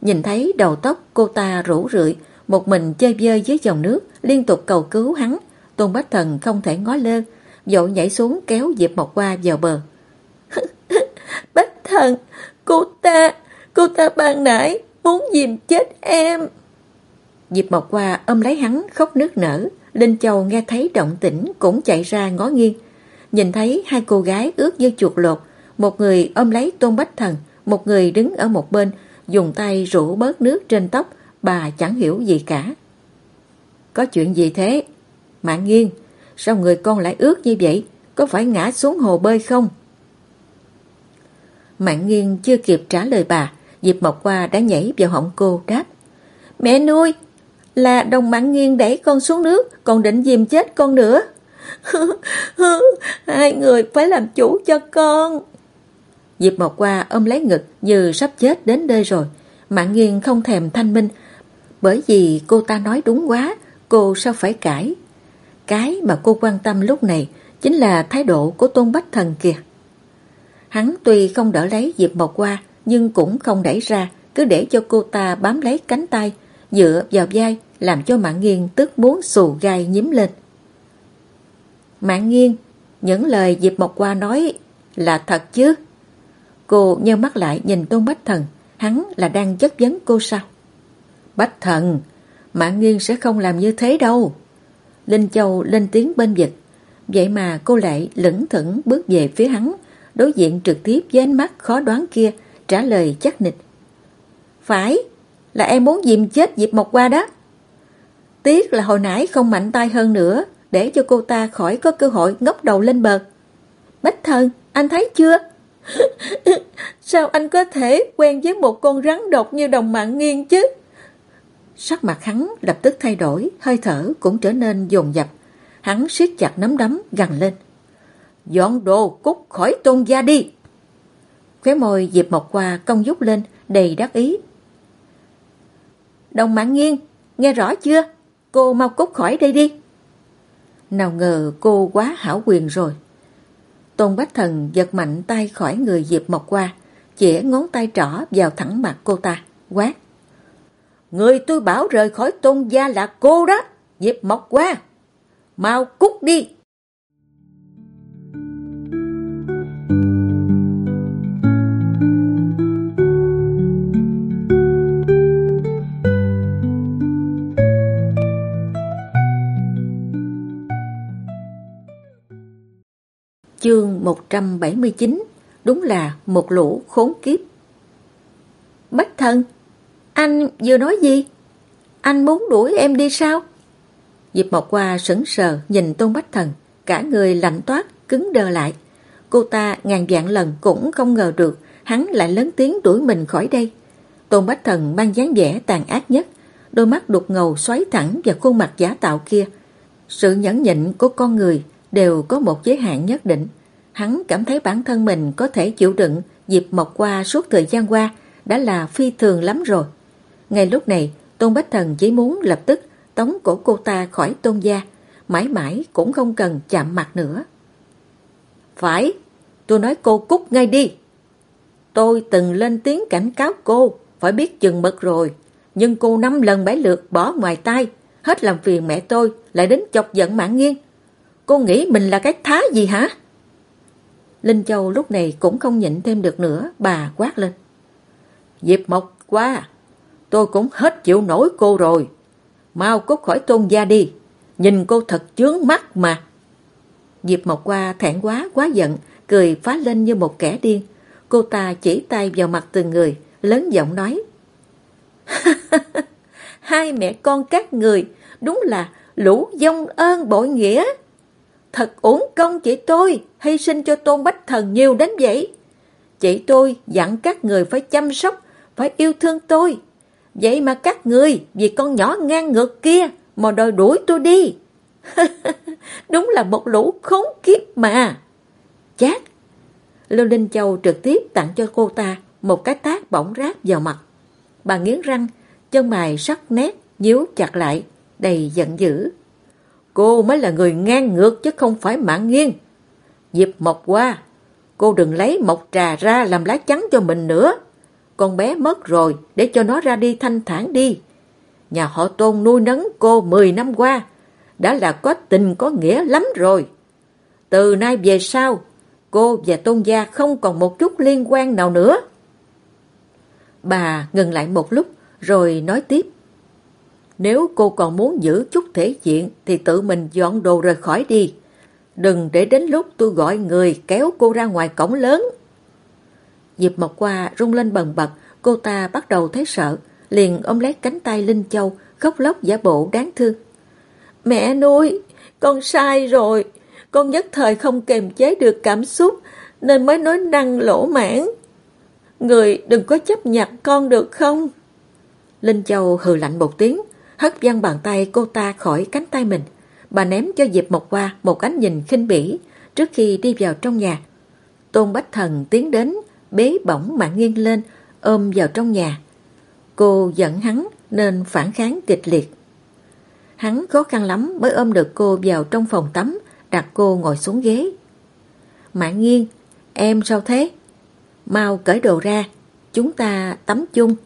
Nhìn thấy đầu tóc cô ta rủ rượi, một mình chơi vơi dưới dòng nước, liên tục cầu cứu hắn. Tôn Bách Thần không thể ngó lơ, dội nhảy xuống kéo Diệp Mộc Qua vào bờ. Bách thần, cô ta, cô ta ban nãy muốn dìm chết em. Diệp Mộc Hoa ôm lấy hắn khóc nước nở. Linh Châu nghe thấy động tĩnh cũng chạy ra ngó nghiêng. Nhìn thấy hai cô gái ướt như chuột lột. Một người ôm lấy Tôn Bách Thần, một người đứng ở một bên, dùng tay rủ bớt nước trên tóc, bà chẳng hiểu gì cả. Có chuyện gì thế? Mạng nghiêng, sao người con lại ướt như vậy? Có phải ngã xuống hồ bơi không? Mạng nghiêng chưa kịp trả lời bà, Diệp Mộc Hoa đã nhảy vào họng cô đáp. Mẹ nuôi, là đồng mạng nghiêng đẩy con xuống nước, còn định dìm chết con nữa. Hai người phải làm chủ cho con. Diệp Mộc Hoa ôm lấy ngực như sắp chết đến đây rồi. Mạng nghiêng không thèm thanh minh, bởi vì cô ta nói đúng quá, cô sao phải cãi. Cái mà cô quan tâm lúc này chính là thái độ của Tôn Bách Thần kìa. Hắn tuy không đỡ lấy Diệp Mộc qua nhưng cũng không đẩy ra, cứ để cho cô ta bám lấy cánh tay, dựa vào vai làm cho Mạng Nghiên tức muốn xù gai nhím lên. Mạng Nghiên, những lời Diệp Mộc Qua nói là thật chứ? Cô nheo mắt lại nhìn Tôn Bách Thần, hắn là đang chất vấn cô sao? Bách Thần, Mạng Nghiên sẽ không làm như thế đâu. Linh Châu lên tiếng bên dịch. Vậy mà cô lại lững thững bước về phía hắn, đối diện trực tiếp với ánh mắt khó đoán kia, trả lời chắc nịch. Phải, là em muốn dìm chết Diệp Mộc qua đó. Tiếc là hồi nãy không mạnh tay hơn nữa, để cho cô ta khỏi có cơ hội ngóc đầu lên bờ. Bách thần, anh thấy chưa? Sao anh có thể quen với một con rắn độc như đồng mạng nghiêng chứ? Sắc mặt hắn lập tức thay đổi, hơi thở cũng trở nên dồn dập. Hắn siết chặt nắm đấm gằn lên. Dọn đồ cút khỏi tôn gia đi. Khóe môi Diệp một Qua cong dút lên, đầy đắc ý. Đồng mạng nghiêng, nghe rõ chưa? Cô mau cút khỏi đây đi. Nào ngờ cô quá hảo quyền rồi. Tôn Bách Thần giật mạnh tay khỏi người Diệp Mộc Qua, chĩa ngón tay trỏ vào thẳng mặt cô ta, quát. Người tôi bảo rời khỏi tôn gia là cô đó, Diệp Mộc Qua. Mau cút đi. Chương 179 Đúng là một lũ khốn kiếp Bách thân Anh vừa nói gì? Anh muốn đuổi em đi sao? Diệp Mộc Qua sững sờ nhìn Tôn Bách Thần, Cả người lạnh toát, cứng đờ lại Cô ta ngàn vạn lần cũng không ngờ được Hắn lại lớn tiếng đuổi mình khỏi đây Tôn Bách Thần mang dáng vẻ tàn ác nhất, Đôi mắt đục ngầu xoáy thẳng vào khuôn mặt giả tạo kia Sự nhẫn nhịn của con người đều có một giới hạn nhất định. Hắn cảm thấy bản thân mình có thể chịu đựng dịp mọc qua suốt thời gian qua đã là phi thường lắm rồi. Ngay lúc này, Tôn Bách Thần chỉ muốn lập tức tống cổ cô ta khỏi tôn gia, mãi mãi cũng không cần chạm mặt nữa. Phải, tôi nói cô cút ngay đi. Tôi từng lên tiếng cảnh cáo cô, phải biết chừng mực rồi, nhưng cô năm lần bảy lượt bỏ ngoài tay, hết làm phiền mẹ tôi, lại đến chọc giận mãn nghiêng. Cô nghĩ mình là cái thá gì hả? Linh Châu lúc này cũng không nhịn thêm được nữa, bà quát lên. Diệp Mộc qua, tôi cũng hết chịu nổi cô rồi. Mau cút khỏi tôn gia đi, nhìn cô thật chướng mắt mà. Diệp Mộc qua thẹn quá quá giận, cười phá lên như một kẻ điên. Cô ta chỉ tay vào mặt từng người, lớn giọng nói. Hai mẹ con các người, đúng là lũ dông ơn bội nghĩa. Thật uổng công chị tôi, hy sinh cho Tôn Bách Thần nhiều đến vậy. Chị tôi dặn các người phải chăm sóc, phải yêu thương tôi. Vậy mà các người vì con nhỏ ngang ngược kia mà đòi đuổi tôi đi. Đúng là một lũ khốn kiếp mà. Chát. Lưu Linh Châu trực tiếp tặng cho cô ta một cái tác bỏng rác vào mặt. Bà nghiến răng, chân mày sắc nét, nhíu chặt lại, đầy giận dữ. Cô mới là người ngang ngược chứ không phải mạng nghiêng. Diệp Mộc qua, cô đừng lấy mộc trà ra làm lá chắn cho mình nữa. Con bé mất rồi, để cho nó ra đi thanh thản đi. Nhà họ tôn nuôi nấng cô 10 năm qua, đã là có tình có nghĩa lắm rồi. Từ nay về sau, cô và tôn gia không còn một chút liên quan nào nữa. Bà ngừng lại một lúc, rồi nói tiếp. Nếu cô còn muốn giữ chút thể diện thì tự mình dọn đồ rời khỏi đi. Đừng để đến lúc tôi gọi người kéo cô ra ngoài cổng lớn. Diệp Mộc Qua rung lên bần bật, cô ta bắt đầu thấy sợ, liền ôm lấy cánh tay Linh Châu, khóc lóc giả bộ đáng thương. Mẹ nuôi, con sai rồi, con nhất thời không kềm chế được cảm xúc nên mới nói năng lỗ mãn. Người đừng có chấp nhặt con được không? Linh Châu hừ lạnh một tiếng, hất văng bàn tay cô ta khỏi cánh tay mình. Bà ném cho Diệp Mộc qua một ánh nhìn khinh bỉ trước khi đi vào trong nhà. Tôn Bách Thần tiến đến, bế bỏng mạng nghiêng lên, ôm vào trong nhà. Cô giận hắn nên phản kháng kịch liệt. Hắn khó khăn lắm mới ôm được cô vào trong phòng tắm, đặt cô ngồi xuống ghế. Mạng nghiêng, em sao thế? Mau cởi đồ ra, chúng ta tắm chung.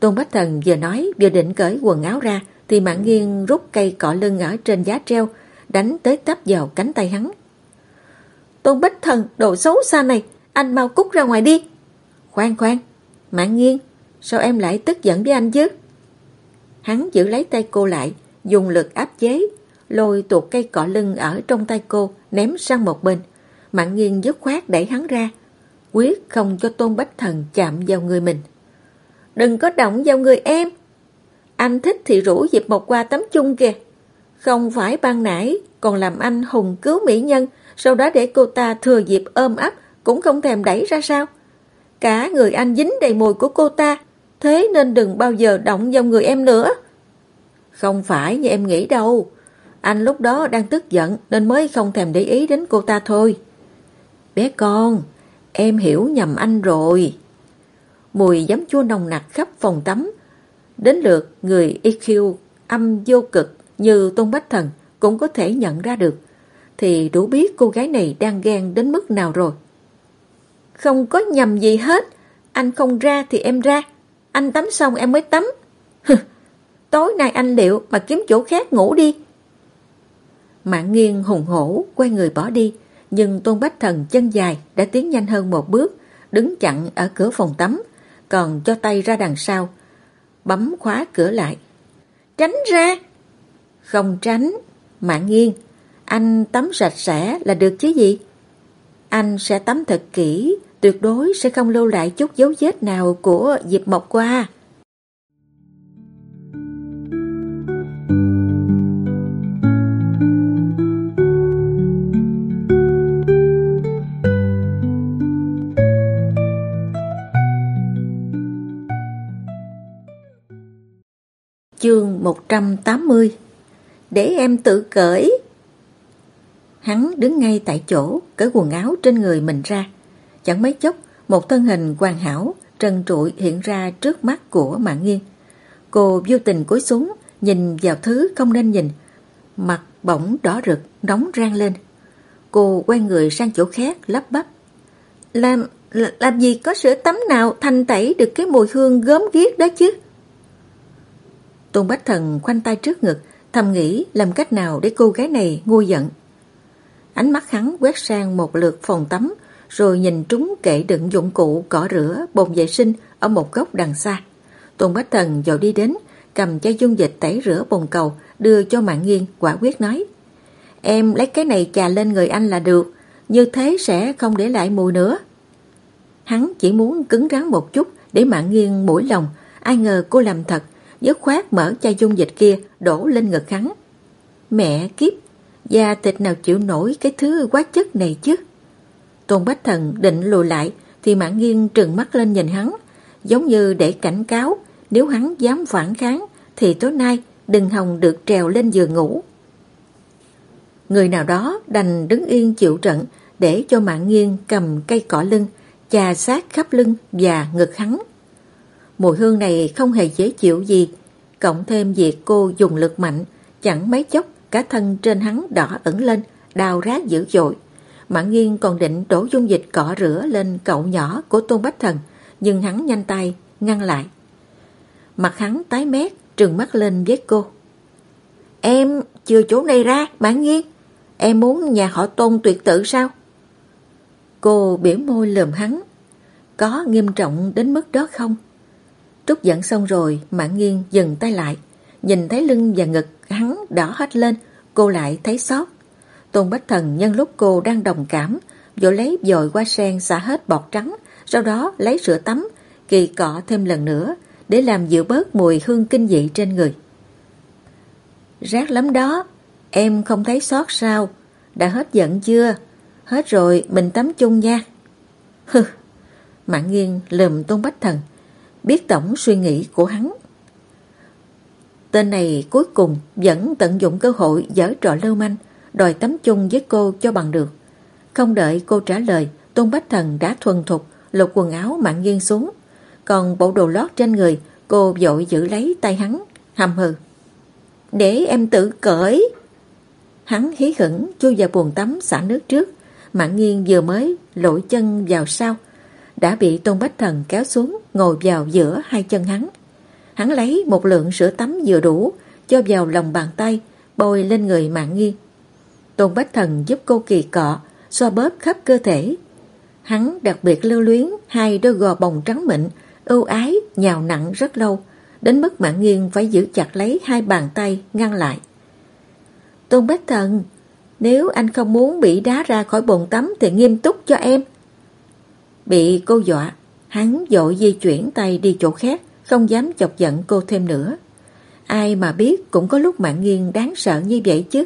Tôn Bách Thần vừa nói vừa định cởi quần áo ra thì Mạng Nghiên rút cây cọ lưng ở trên giá treo đánh tới tấp vào cánh tay hắn. Tôn Bách Thần đồ xấu xa này anh mau cút ra ngoài đi. Khoan khoan, Mạng Nghiên sao em lại tức giận với anh chứ? Hắn giữ lấy tay cô lại dùng lực áp chế lôi tuột cây cọ lưng ở trong tay cô ném sang một bên. Mạng Nghiên dứt khoát đẩy hắn ra quyết không cho Tôn Bách Thần chạm vào người mình. Đừng có động vào người em. Anh thích thì rủ dịp một qua tấm chung kìa. Không phải ban nãy, còn làm anh hùng cứu mỹ nhân, sau đó để cô ta thừa dịp ôm ấp, cũng không thèm đẩy ra sao. Cả người anh dính đầy mùi của cô ta, thế nên đừng bao giờ động vào người em nữa. Không phải như em nghĩ đâu. Anh lúc đó đang tức giận nên mới không thèm để ý đến cô ta thôi. Bé con, em hiểu nhầm anh rồi. Mùi giấm chua nồng nặc khắp phòng tắm. Đến lượt người EQ âm vô cực như Tôn Bách Thần cũng có thể nhận ra được. Thì đủ biết cô gái này đang ghen đến mức nào rồi. Không có nhầm gì hết. Anh không ra thì em ra. Anh tắm xong em mới tắm. Tối nay anh liệu mà kiếm chỗ khác ngủ đi. Mạng nghiêng hùng hổ quay người bỏ đi. Nhưng Tôn Bách Thần chân dài đã tiến nhanh hơn một bước, đứng chặn ở cửa phòng tắm, còn cho tay ra đằng sau, bấm khóa cửa lại. Tránh ra! Không tránh, mạng nghiêng, anh tắm sạch sẽ là được chứ gì? Anh sẽ tắm thật kỹ, tuyệt đối sẽ không lưu lại chút dấu vết nào của dịp mọc qua. 180 Để em tự cởi. Hắn đứng ngay tại chỗ, Cởi quần áo trên người mình ra. Chẳng mấy chốc, Một thân hình hoàn hảo, Trần trụi hiện ra trước mắt của mạng nghiêng Cô vô tình cúi xuống, Nhìn vào thứ không nên nhìn. Mặt bỗng đỏ rực, Nóng rang lên. Cô quay người sang chỗ khác, lắp bắp. Làm làm gì có sữa tắm nào thanh tẩy được cái mùi hương gớm ghiếc đó chứ? Tôn Bách Thần khoanh tay trước ngực, thầm nghĩ làm cách nào để cô gái này nguôi giận. Ánh mắt hắn quét sang một lượt phòng tắm, rồi nhìn trúng kệ đựng dụng cụ cỏ rửa, bồn vệ sinh ở một góc đằng xa. Tôn Bách Thần dội đi đến, cầm chai dung dịch tẩy rửa bồn cầu, đưa cho Mạng Nghiên, quả quyết nói. Em lấy cái này chà lên người anh là được, như thế sẽ không để lại mùi nữa. Hắn chỉ muốn cứng rắn một chút để Mạng Nghiên mũi lòng, ai ngờ cô làm thật, dứt khoát mở chai dung dịch kia đổ lên ngực hắn. Mẹ kiếp, da thịt nào chịu nổi cái thứ quá chất này chứ? Tôn Bách Thần định lùi lại thì Mạng Nghiên trừng mắt lên nhìn hắn, giống như để cảnh cáo nếu hắn dám phản kháng thì tối nay đừng hòng được trèo lên giường ngủ. Người nào đó đành đứng yên chịu trận để cho Mạng Nghiên cầm cây cỏ lưng, chà sát khắp lưng và ngực hắn. Mùi hương này không hề dễ chịu gì, cộng thêm việc cô dùng lực mạnh, chẳng mấy chốc cả thân trên hắn đỏ ẩn lên, đào rát dữ dội. Mạng nghiêng còn định đổ dung dịch cọ rửa lên cậu nhỏ của Tôn Bách Thần, nhưng hắn nhanh tay, ngăn lại. Mặt hắn tái mét, trừng mắt lên với cô. Em chưa chỗ này ra, Mạng nghiêng. Em muốn nhà họ Tôn tuyệt tự sao? Cô biểu môi lườm hắn. Có nghiêm trọng đến mức đó không? Trúc giận xong rồi, Mạn Nghiên dừng tay lại. Nhìn thấy lưng và ngực hắn đỏ hết lên, cô lại thấy xót. Tôn Bách Thần nhân lúc cô đang đồng cảm, vội lấy dồi qua sen xả hết bọt trắng, sau đó lấy sữa tắm, kỳ cọ thêm lần nữa, để làm dịu bớt mùi hương kinh dị trên người. Rác lắm đó, em không thấy xót sao? Đã hết giận chưa? Hết rồi, mình tắm chung nha. Hừ, Mạng Nghiên lườm Tôn Bách Thần, biết tổng suy nghĩ của hắn. Tên này cuối cùng vẫn tận dụng cơ hội giở trò lưu manh, đòi tắm chung với cô cho bằng được. Không đợi cô trả lời, Tôn Bách Thần đã thuần thục lột quần áo mạng nghiêng xuống. Còn bộ đồ lót trên người, cô vội giữ lấy tay hắn, hầm hừ. Để em tự cởi. Hắn hí khẩn chui vào buồn tắm xả nước trước. Mạng nghiêng vừa mới lội chân vào sau, đã bị Tôn Bách Thần kéo xuống ngồi vào giữa hai chân hắn. Hắn lấy một lượng sữa tắm vừa đủ, cho vào lòng bàn tay, bôi lên người mạng nghi. Tôn Bách Thần giúp cô kỳ cọ, xoa bóp khắp cơ thể. Hắn đặc biệt lưu luyến hai đôi gò bồng trắng mịn, ưu ái, nhào nặng rất lâu, đến mức mạng nghiêng phải giữ chặt lấy hai bàn tay ngăn lại. Tôn Bách Thần, nếu anh không muốn bị đá ra khỏi bồn tắm thì nghiêm túc cho em. Bị cô dọa, hắn dội di chuyển tay đi chỗ khác, không dám chọc giận cô thêm nữa. Ai mà biết cũng có lúc mạng nghiêng đáng sợ như vậy chứ.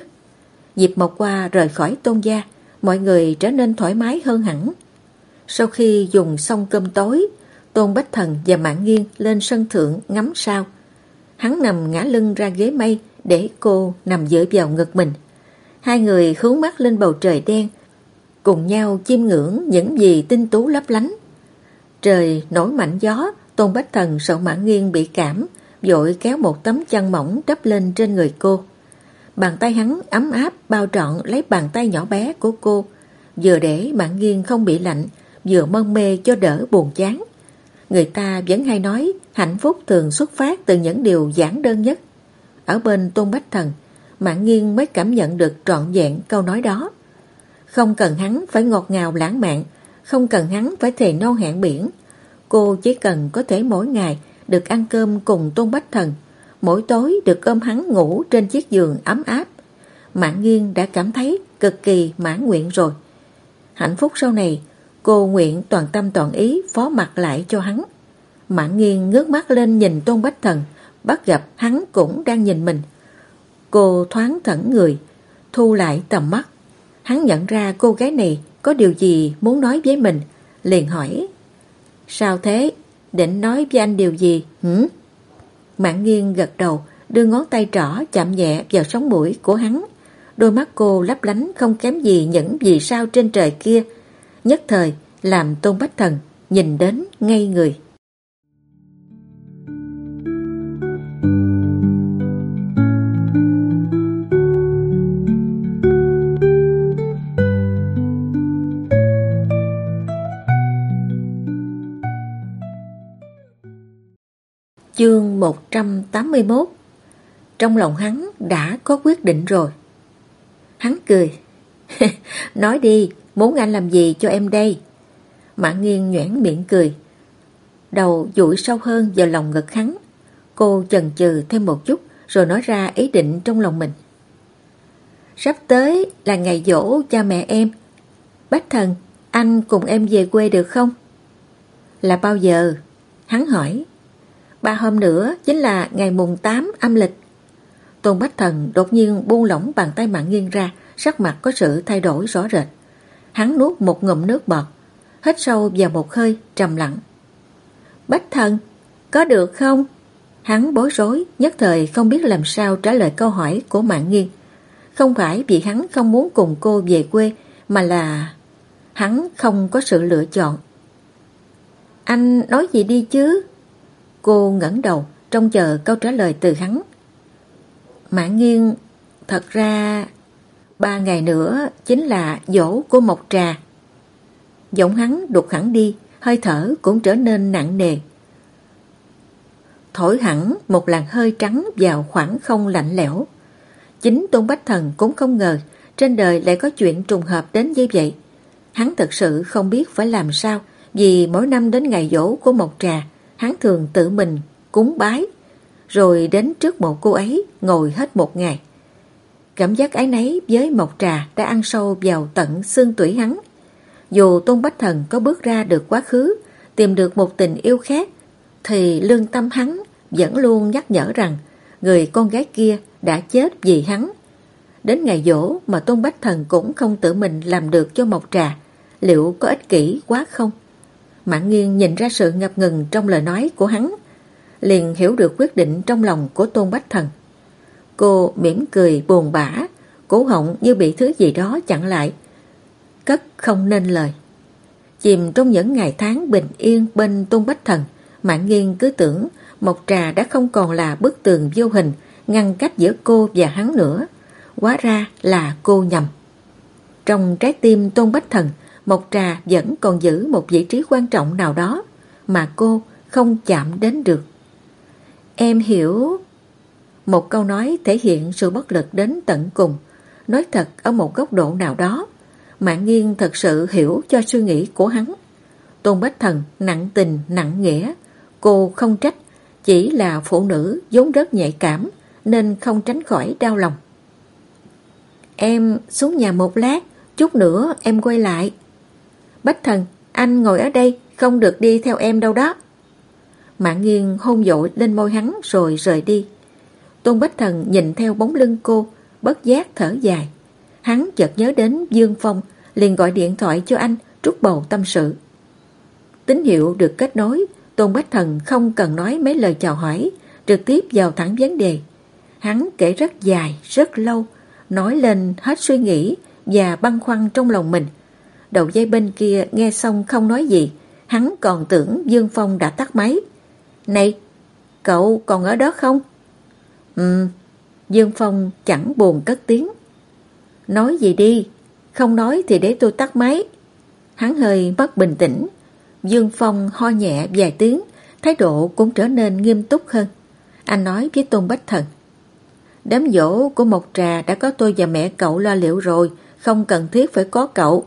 Dịp một qua rời khỏi tôn gia, mọi người trở nên thoải mái hơn hẳn. Sau khi dùng xong cơm tối, Tôn Bách Thần và Mạng Nghiên lên sân thượng ngắm sao. Hắn nằm ngã lưng ra ghế mây để cô nằm dựa vào ngực mình. Hai người hướng mắt lên bầu trời đen, cùng nhau chiêm ngưỡng những gì tinh tú lấp lánh. Trời nổi mạnh gió, Tôn Bách Thần sợ Mã Nghiên bị cảm, vội kéo một tấm chăn mỏng đắp lên trên người cô. Bàn tay hắn ấm áp bao trọn lấy bàn tay nhỏ bé của cô, vừa để Mã Nghiên không bị lạnh, vừa mân mê cho đỡ buồn chán. Người ta vẫn hay nói hạnh phúc thường xuất phát từ những điều giản đơn nhất. Ở bên Tôn Bách Thần, Mạng Nghiên mới cảm nhận được trọn vẹn câu nói đó. Không cần hắn phải ngọt ngào lãng mạn, không cần hắn phải thề non hẹn biển. Cô chỉ cần có thể mỗi ngày được ăn cơm cùng Tôn Bách Thần, mỗi tối được ôm hắn ngủ trên chiếc giường ấm áp. Mạng Nghiên đã cảm thấy cực kỳ mãn nguyện rồi. Hạnh phúc sau này Cô nguyện toàn tâm toàn ý phó mặt lại cho hắn. Mạng Nghiên ngước mắt lên nhìn Tôn Bách Thần, bắt gặp hắn cũng đang nhìn mình. Cô thoáng thẫn người, thu lại tầm mắt. Hắn nhận ra cô gái này có điều gì muốn nói với mình, liền hỏi. Sao thế? Định nói với anh điều gì? Hử? Mạng nghiêng gật đầu, đưa ngón tay trỏ chạm nhẹ vào sống mũi của hắn. Đôi mắt cô lấp lánh không kém gì những vì sao trên trời kia, nhất thời làm Tôn Bách Thần nhìn đến ngay người. Chương 181 Trong lòng hắn đã có quyết định rồi. Hắn cười. Nói đi, Muốn anh làm gì cho em đây? Mã nghiêng nhoảng miệng cười. Đầu dụi sâu hơn vào lòng ngực hắn. Cô chần chừ thêm một chút rồi nói ra ý định trong lòng mình. Sắp tới là ngày dỗ cha mẹ em. Bách thần, anh cùng em về quê được không? Là bao giờ? Hắn hỏi. Ba hôm nữa chính là ngày mùng 8 âm lịch. Tôn Bách Thần đột nhiên buông lỏng bàn tay mạng nghiêng ra, sắc mặt có sự thay đổi rõ rệt. Hắn nuốt một ngụm nước bọt, hít sâu vào một hơi, trầm lặng. Bách thần, có được không? Hắn bối rối, nhất thời không biết làm sao trả lời câu hỏi của mạng nghiêng. Không phải vì hắn không muốn cùng cô về quê, mà là hắn không có sự lựa chọn. Anh nói gì đi chứ? Cô ngẩng đầu, trông chờ câu trả lời từ hắn. mãn nghiêng, thật ra Ba ngày nữa chính là dỗ của Mộc Trà. Giọng hắn đục hẳn đi, hơi thở cũng trở nên nặng nề. Thổi hẳn một làn hơi trắng vào khoảng không lạnh lẽo. Chính Tôn Bách Thần cũng không ngờ trên đời lại có chuyện trùng hợp đến như vậy. Hắn thật sự không biết phải làm sao vì mỗi năm đến ngày dỗ của Mộc Trà hắn thường tự mình cúng bái rồi đến trước mộ cô ấy ngồi hết một ngày. Cảm giác ái nấy với Mộc Trà đã ăn sâu vào tận xương tủy hắn. Dù Tôn Bách Thần có bước ra được quá khứ, tìm được một tình yêu khác, thì lương tâm hắn vẫn luôn nhắc nhở rằng người con gái kia đã chết vì hắn. Đến ngày dỗ mà Tôn Bách Thần cũng không tự mình làm được cho Mộc Trà, liệu có ích kỷ quá không? Mạng Nghiên nhìn ra sự ngập ngừng trong lời nói của hắn, liền hiểu được quyết định trong lòng của Tôn Bách Thần. Cô mỉm cười buồn bã, cố họng như bị thứ gì đó chặn lại. Cất không nên lời. Chìm trong những ngày tháng bình yên bên Tôn Bách Thần, Mạng Nghiên cứ tưởng Mộc Trà đã không còn là bức tường vô hình ngăn cách giữa cô và hắn nữa. Quá ra là cô nhầm. Trong trái tim Tôn Bách Thần, Mộc Trà vẫn còn giữ một vị trí quan trọng nào đó mà cô không chạm đến được. Em hiểu. Một câu nói thể hiện sự bất lực đến tận cùng. Nói thật ở một góc độ nào đó, Mạng Nghiên thật sự hiểu cho suy nghĩ của hắn. Tôn Bách Thần nặng tình, nặng nghĩa. Cô không trách, chỉ là phụ nữ vốn rất nhạy cảm nên không tránh khỏi đau lòng. Em xuống nhà một lát, chút nữa em quay lại. Bách Thần, anh ngồi ở đây, không được đi theo em đâu đó. Mạng nghiêng hôn dội lên môi hắn rồi rời đi. Tôn Bách Thần nhìn theo bóng lưng cô, bất giác thở dài. Hắn chợt nhớ đến Dương Phong, liền gọi điện thoại cho anh, trút bầu tâm sự. Tín hiệu được kết nối, Tôn Bách Thần không cần nói mấy lời chào hỏi, trực tiếp vào thẳng vấn đề. Hắn kể rất dài, rất lâu, nói lên hết suy nghĩ và băn khoăn trong lòng mình. Đầu dây bên kia nghe xong không nói gì, hắn còn tưởng Dương Phong đã tắt máy. Này, cậu còn ở đó không? Ừ, Dương Phong chẳng buồn cất tiếng. Nói gì đi, không nói thì để tôi tắt máy. Hắn hơi bất bình tĩnh. Dương Phong ho nhẹ vài tiếng, thái độ cũng trở nên nghiêm túc hơn. Anh nói với Tôn Bách Thần. Đám dỗ của Mộc Trà đã có tôi và mẹ cậu lo liệu rồi, không cần thiết phải có cậu.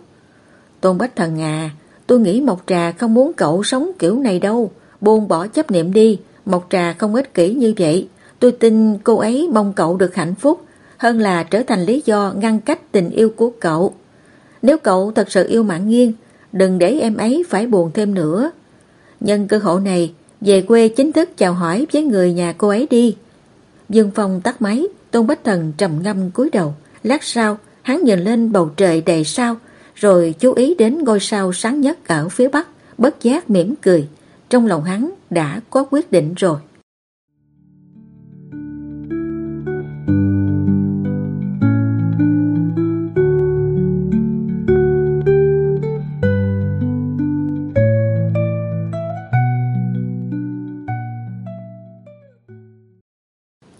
Tôn Bách Thần à, tôi nghĩ Mộc Trà không muốn cậu sống kiểu này đâu, buông bỏ chấp niệm đi, Mộc Trà không ích kỷ như vậy. Tôi tin cô ấy mong cậu được hạnh phúc, hơn là trở thành lý do ngăn cách tình yêu của cậu. Nếu cậu thật sự yêu Mạng Nghiên, đừng để em ấy phải buồn thêm nữa. Nhân cơ hội này, về quê chính thức chào hỏi với người nhà cô ấy đi. Dương Phong tắt máy, Tôn Bách Thần trầm ngâm cúi đầu. Lát sau, hắn nhìn lên bầu trời đầy sao, rồi chú ý đến ngôi sao sáng nhất ở phía bắc, bất giác mỉm cười. Trong lòng hắn đã có quyết định rồi.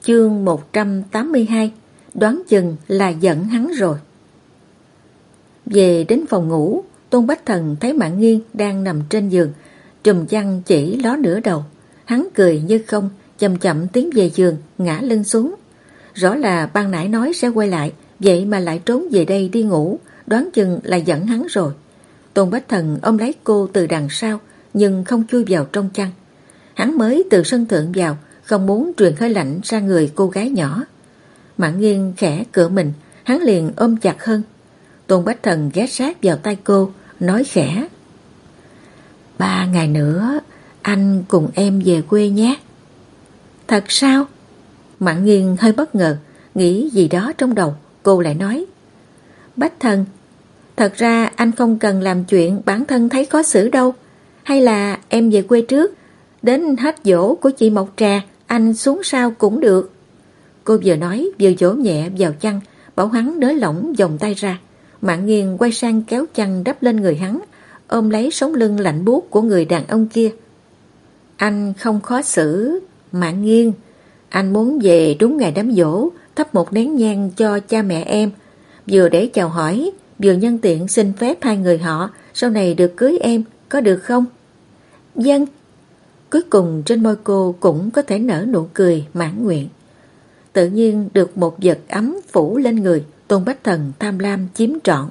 Chương 182 Đoán chừng là giận hắn rồi về đến phòng ngủ Tôn Bách Thần thấy Mạng Nghiên đang nằm trên giường Trùm chăn chỉ ló nửa đầu Hắn cười như không Chậm chậm tiến về giường Ngã lưng xuống Rõ là ban nãy nói sẽ quay lại Vậy mà lại trốn về đây đi ngủ Đoán chừng là giận hắn rồi Tôn Bách Thần ôm lấy cô từ đằng sau Nhưng không chui vào trong chăn Hắn mới từ sân thượng vào không muốn truyền hơi lạnh ra người cô gái nhỏ. Mạng Nghiên khẽ cửa mình, hắn liền ôm chặt hơn. Tôn Bách Thần ghé sát vào tay cô, nói khẽ. Ba ngày nữa, anh cùng em về quê nhé. Thật sao? Mạng nghiêng hơi bất ngờ, nghĩ gì đó trong đầu, cô lại nói. Bách Thần, thật ra anh không cần làm chuyện bản thân thấy khó xử đâu. Hay là em về quê trước, đến hết dỗ của chị Mộc Trà, anh xuống sau cũng được. Cô vừa nói vừa dỗ nhẹ vào chăn, bảo hắn nới lỏng vòng tay ra. Mạng nghiêng quay sang kéo chăn đắp lên người hắn, ôm lấy sống lưng lạnh buốt của người đàn ông kia. Anh không khó xử, mạng nghiêng. Anh muốn về đúng ngày đám dỗ, thắp một nén nhang cho cha mẹ em. Vừa để chào hỏi, vừa nhân tiện xin phép hai người họ sau này được cưới em, có được không? Dân, Cuối cùng trên môi cô cũng có thể nở nụ cười mãn nguyện. Tự nhiên được một vật ấm phủ lên người, Tôn Bách Thần tham lam chiếm trọn.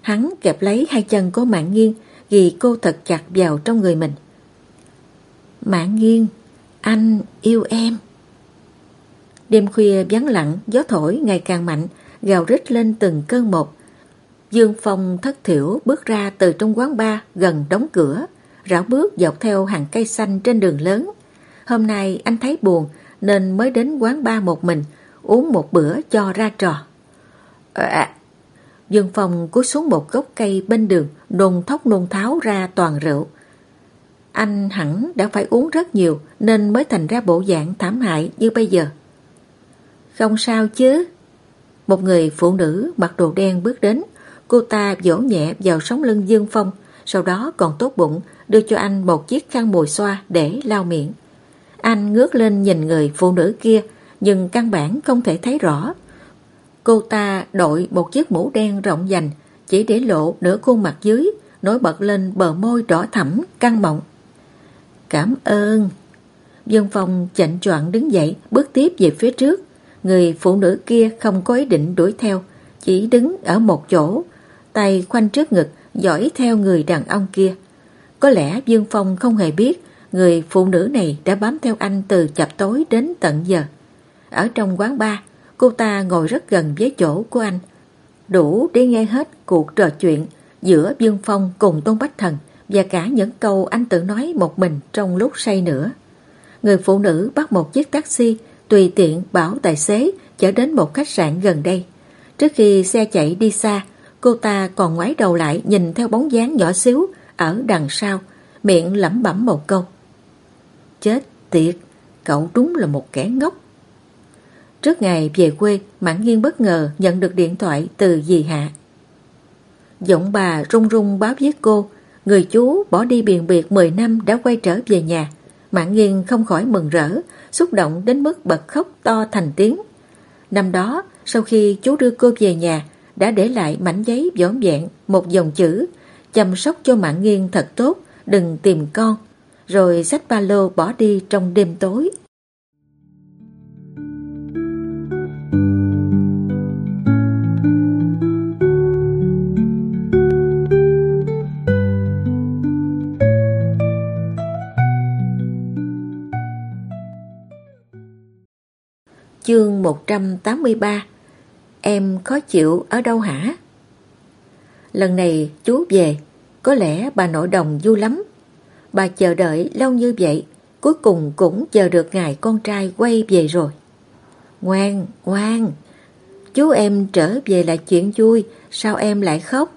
Hắn kẹp lấy hai chân của Mạng Nghiên, ghi cô thật chặt vào trong người mình. Mạng Nghiên, anh yêu em. Đêm khuya vắng lặng, gió thổi ngày càng mạnh, gào rít lên từng cơn một. Dương Phong thất thiểu bước ra từ trong quán bar gần đóng cửa rảo bước dọc theo hàng cây xanh trên đường lớn. Hôm nay anh thấy buồn nên mới đến quán ba một mình, uống một bữa cho ra trò. À, Dương Phong cúi xuống một gốc cây bên đường, nôn thóc nôn tháo ra toàn rượu. Anh hẳn đã phải uống rất nhiều nên mới thành ra bộ dạng thảm hại như bây giờ. Không sao chứ. Một người phụ nữ mặc đồ đen bước đến, cô ta vỗ nhẹ vào sống lưng Dương Phong, sau đó còn tốt bụng đưa cho anh một chiếc khăn mùi xoa để lau miệng. Anh ngước lên nhìn người phụ nữ kia, nhưng căn bản không thể thấy rõ. Cô ta đội một chiếc mũ đen rộng dành, chỉ để lộ nửa khuôn mặt dưới, nổi bật lên bờ môi đỏ thẳm, căng mọng. Cảm ơn. Dương Phong chạnh choạng đứng dậy, bước tiếp về phía trước. Người phụ nữ kia không có ý định đuổi theo, chỉ đứng ở một chỗ, tay khoanh trước ngực, dõi theo người đàn ông kia. Có lẽ Dương Phong không hề biết người phụ nữ này đã bám theo anh từ chập tối đến tận giờ. Ở trong quán bar, cô ta ngồi rất gần với chỗ của anh. Đủ để nghe hết cuộc trò chuyện giữa Dương Phong cùng Tôn Bách Thần và cả những câu anh tự nói một mình trong lúc say nữa. Người phụ nữ bắt một chiếc taxi tùy tiện bảo tài xế chở đến một khách sạn gần đây. Trước khi xe chạy đi xa, cô ta còn ngoái đầu lại nhìn theo bóng dáng nhỏ xíu ở đằng sau, miệng lẩm bẩm một câu. Chết tiệt, cậu đúng là một kẻ ngốc. Trước ngày về quê, Mãn Nghiên bất ngờ nhận được điện thoại từ dì Hạ. Giọng bà run run báo với cô, người chú bỏ đi biền biệt 10 năm đã quay trở về nhà. Mãn Nghiên không khỏi mừng rỡ, xúc động đến mức bật khóc to thành tiếng. Năm đó, sau khi chú đưa cô về nhà, đã để lại mảnh giấy vỏn vẹn một dòng chữ chăm sóc cho Mãn Nghiên thật tốt, đừng tìm con, rồi xách ba lô bỏ đi trong đêm tối. Chương 183 Em khó chịu ở đâu hả? Lần này chú về, có lẽ bà nội đồng vui lắm. Bà chờ đợi lâu như vậy, cuối cùng cũng chờ được ngày con trai quay về rồi. Ngoan, ngoan, chú em trở về là chuyện vui, sao em lại khóc?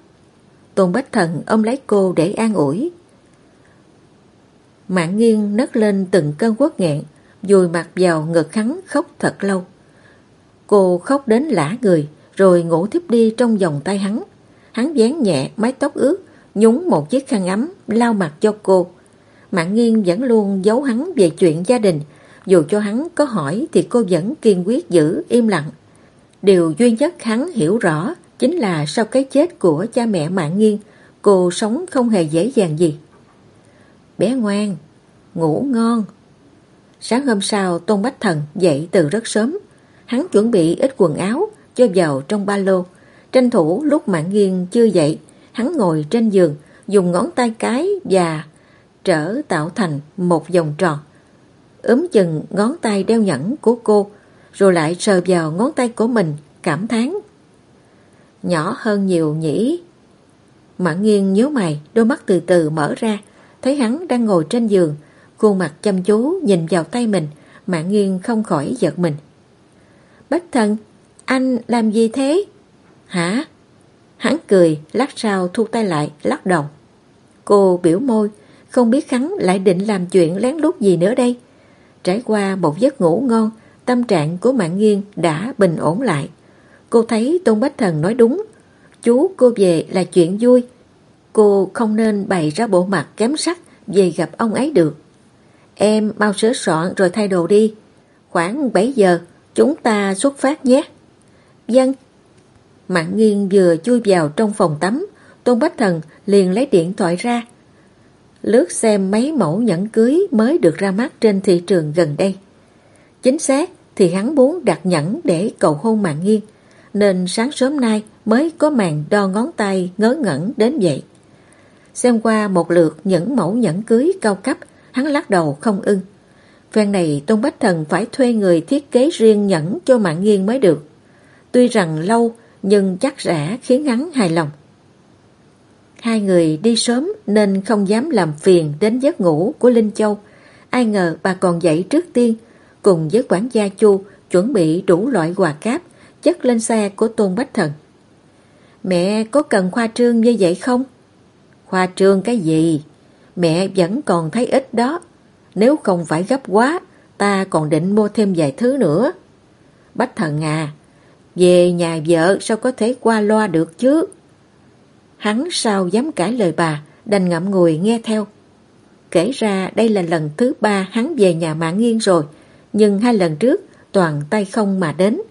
Tôn Bách Thần ôm lấy cô để an ủi. Mạng nghiêng nấc lên từng cơn quất nghẹn, dùi mặt vào ngực hắn khóc thật lâu. Cô khóc đến lã người, rồi ngủ thiếp đi trong vòng tay hắn. Hắn dán nhẹ mái tóc ướt, nhúng một chiếc khăn ấm, lau mặt cho cô. Mạng nghiên vẫn luôn giấu hắn về chuyện gia đình, dù cho hắn có hỏi thì cô vẫn kiên quyết giữ im lặng. Điều duy nhất hắn hiểu rõ chính là sau cái chết của cha mẹ Mạng nghiên, cô sống không hề dễ dàng gì. Bé ngoan, ngủ ngon. Sáng hôm sau Tôn Bách Thần dậy từ rất sớm, Hắn chuẩn bị ít quần áo cho vào trong ba lô. Tranh thủ lúc mạng nghiêng chưa dậy, hắn ngồi trên giường, dùng ngón tay cái và trở tạo thành một vòng tròn. Ướm chừng ngón tay đeo nhẫn của cô, rồi lại sờ vào ngón tay của mình, cảm thán. Nhỏ hơn nhiều nhỉ? Mạng nghiêng nhớ mày, đôi mắt từ từ mở ra, thấy hắn đang ngồi trên giường, khuôn mặt chăm chú nhìn vào tay mình, mạng nghiêng không khỏi giật mình. Bách thần, anh làm gì thế? Hả? Hắn cười, lát sau thu tay lại, lắc đầu. Cô biểu môi, không biết hắn lại định làm chuyện lén lút gì nữa đây. Trải qua một giấc ngủ ngon, tâm trạng của mạng nghiêng đã bình ổn lại. Cô thấy Tôn Bách Thần nói đúng, chú cô về là chuyện vui. Cô không nên bày ra bộ mặt kém sắc về gặp ông ấy được. Em mau sửa soạn rồi thay đồ đi. Khoảng 7 giờ, Chúng ta xuất phát nhé. Vâng. Dân. Mạng nghiêng vừa chui vào trong phòng tắm, Tôn Bách Thần liền lấy điện thoại ra. Lướt xem mấy mẫu nhẫn cưới mới được ra mắt trên thị trường gần đây. Chính xác thì hắn muốn đặt nhẫn để cầu hôn mạng nghiêng, nên sáng sớm nay mới có màn đo ngón tay ngớ ngẩn đến vậy. Xem qua một lượt những mẫu nhẫn cưới cao cấp, hắn lắc đầu không ưng. Phen này Tôn Bách Thần phải thuê người thiết kế riêng nhẫn cho mạng nghiêng mới được. Tuy rằng lâu, nhưng chắc rẽ khiến hắn hài lòng. Hai người đi sớm nên không dám làm phiền đến giấc ngủ của Linh Châu. Ai ngờ bà còn dậy trước tiên, cùng với quản gia Chu chuẩn bị đủ loại quà cáp, chất lên xe của Tôn Bách Thần. Mẹ có cần khoa trương như vậy không? Khoa trương cái gì? Mẹ vẫn còn thấy ít đó. Nếu không phải gấp quá, ta còn định mua thêm vài thứ nữa. Bách thần à, về nhà vợ sao có thể qua loa được chứ? Hắn sao dám cãi lời bà, đành ngậm ngùi nghe theo. Kể ra đây là lần thứ ba hắn về nhà mạng nghiêng rồi, nhưng hai lần trước toàn tay không mà đến.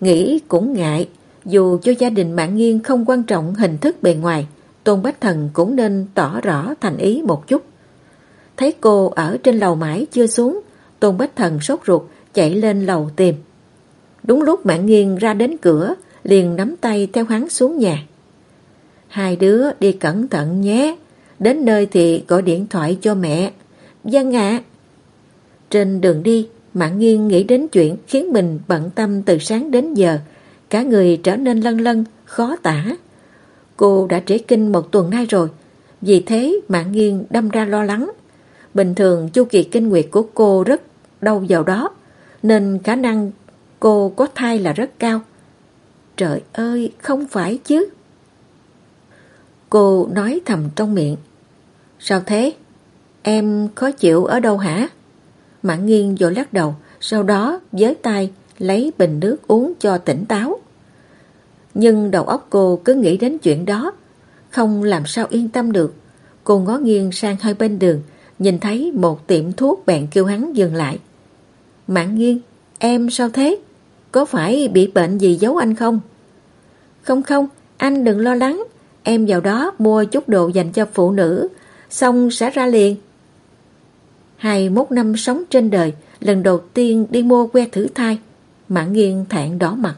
Nghĩ cũng ngại, dù cho gia đình mạng nghiêng không quan trọng hình thức bề ngoài, Tôn Bách Thần cũng nên tỏ rõ thành ý một chút. Thấy cô ở trên lầu mãi chưa xuống, Tôn Bách Thần sốt ruột chạy lên lầu tìm. Đúng lúc Mạng Nghiên ra đến cửa, liền nắm tay theo hắn xuống nhà. Hai đứa đi cẩn thận nhé, đến nơi thì gọi điện thoại cho mẹ. Dân ạ. Trên đường đi, Mạng Nghiên nghĩ đến chuyện khiến mình bận tâm từ sáng đến giờ, cả người trở nên lân lân, khó tả. Cô đã trễ kinh một tuần nay rồi, vì thế Mạng nghiêng đâm ra lo lắng. Bình thường chu kỳ kinh nguyệt của cô rất đâu vào đó, nên khả năng cô có thai là rất cao. Trời ơi, không phải chứ. Cô nói thầm trong miệng. Sao thế? Em khó chịu ở đâu hả? Mạng nghiêng vội lắc đầu, sau đó với tay lấy bình nước uống cho tỉnh táo. Nhưng đầu óc cô cứ nghĩ đến chuyện đó, không làm sao yên tâm được. Cô ngó nghiêng sang hai bên đường, nhìn thấy một tiệm thuốc bèn kêu hắn dừng lại. Mạng nghiêng, em sao thế? Có phải bị bệnh gì giấu anh không? Không không, anh đừng lo lắng. Em vào đó mua chút đồ dành cho phụ nữ, xong sẽ ra liền. Hai mốt năm sống trên đời, lần đầu tiên đi mua que thử thai. Mạng nghiêng thẹn đỏ mặt.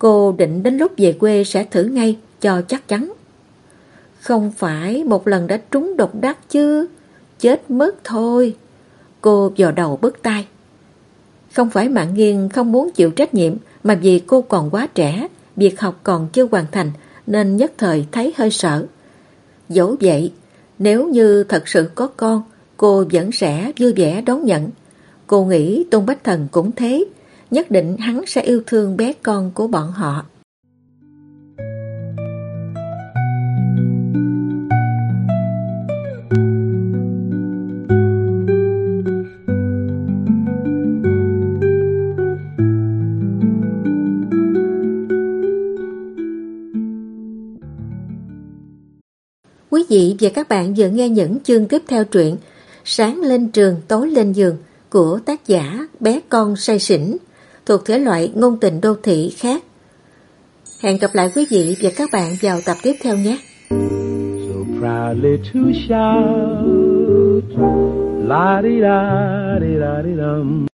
Cô định đến lúc về quê sẽ thử ngay cho chắc chắn. Không phải một lần đã trúng độc đắc chứ, chết mất thôi. Cô dò đầu bứt tai. Không phải mạng nghiêng không muốn chịu trách nhiệm mà vì cô còn quá trẻ, việc học còn chưa hoàn thành nên nhất thời thấy hơi sợ. Dẫu vậy, nếu như thật sự có con, cô vẫn sẽ vui vẻ đón nhận. Cô nghĩ Tôn Bách Thần cũng thế, nhất định hắn sẽ yêu thương bé con của bọn họ. Quý vị và các bạn vừa nghe những chương tiếp theo truyện Sáng lên trường, tối lên giường của tác giả Bé Con Say Sỉnh thuộc thể loại ngôn tình đô thị khác. Hẹn gặp lại quý vị và các bạn vào tập tiếp theo nhé. So proudly to shout, la di da di da di dum.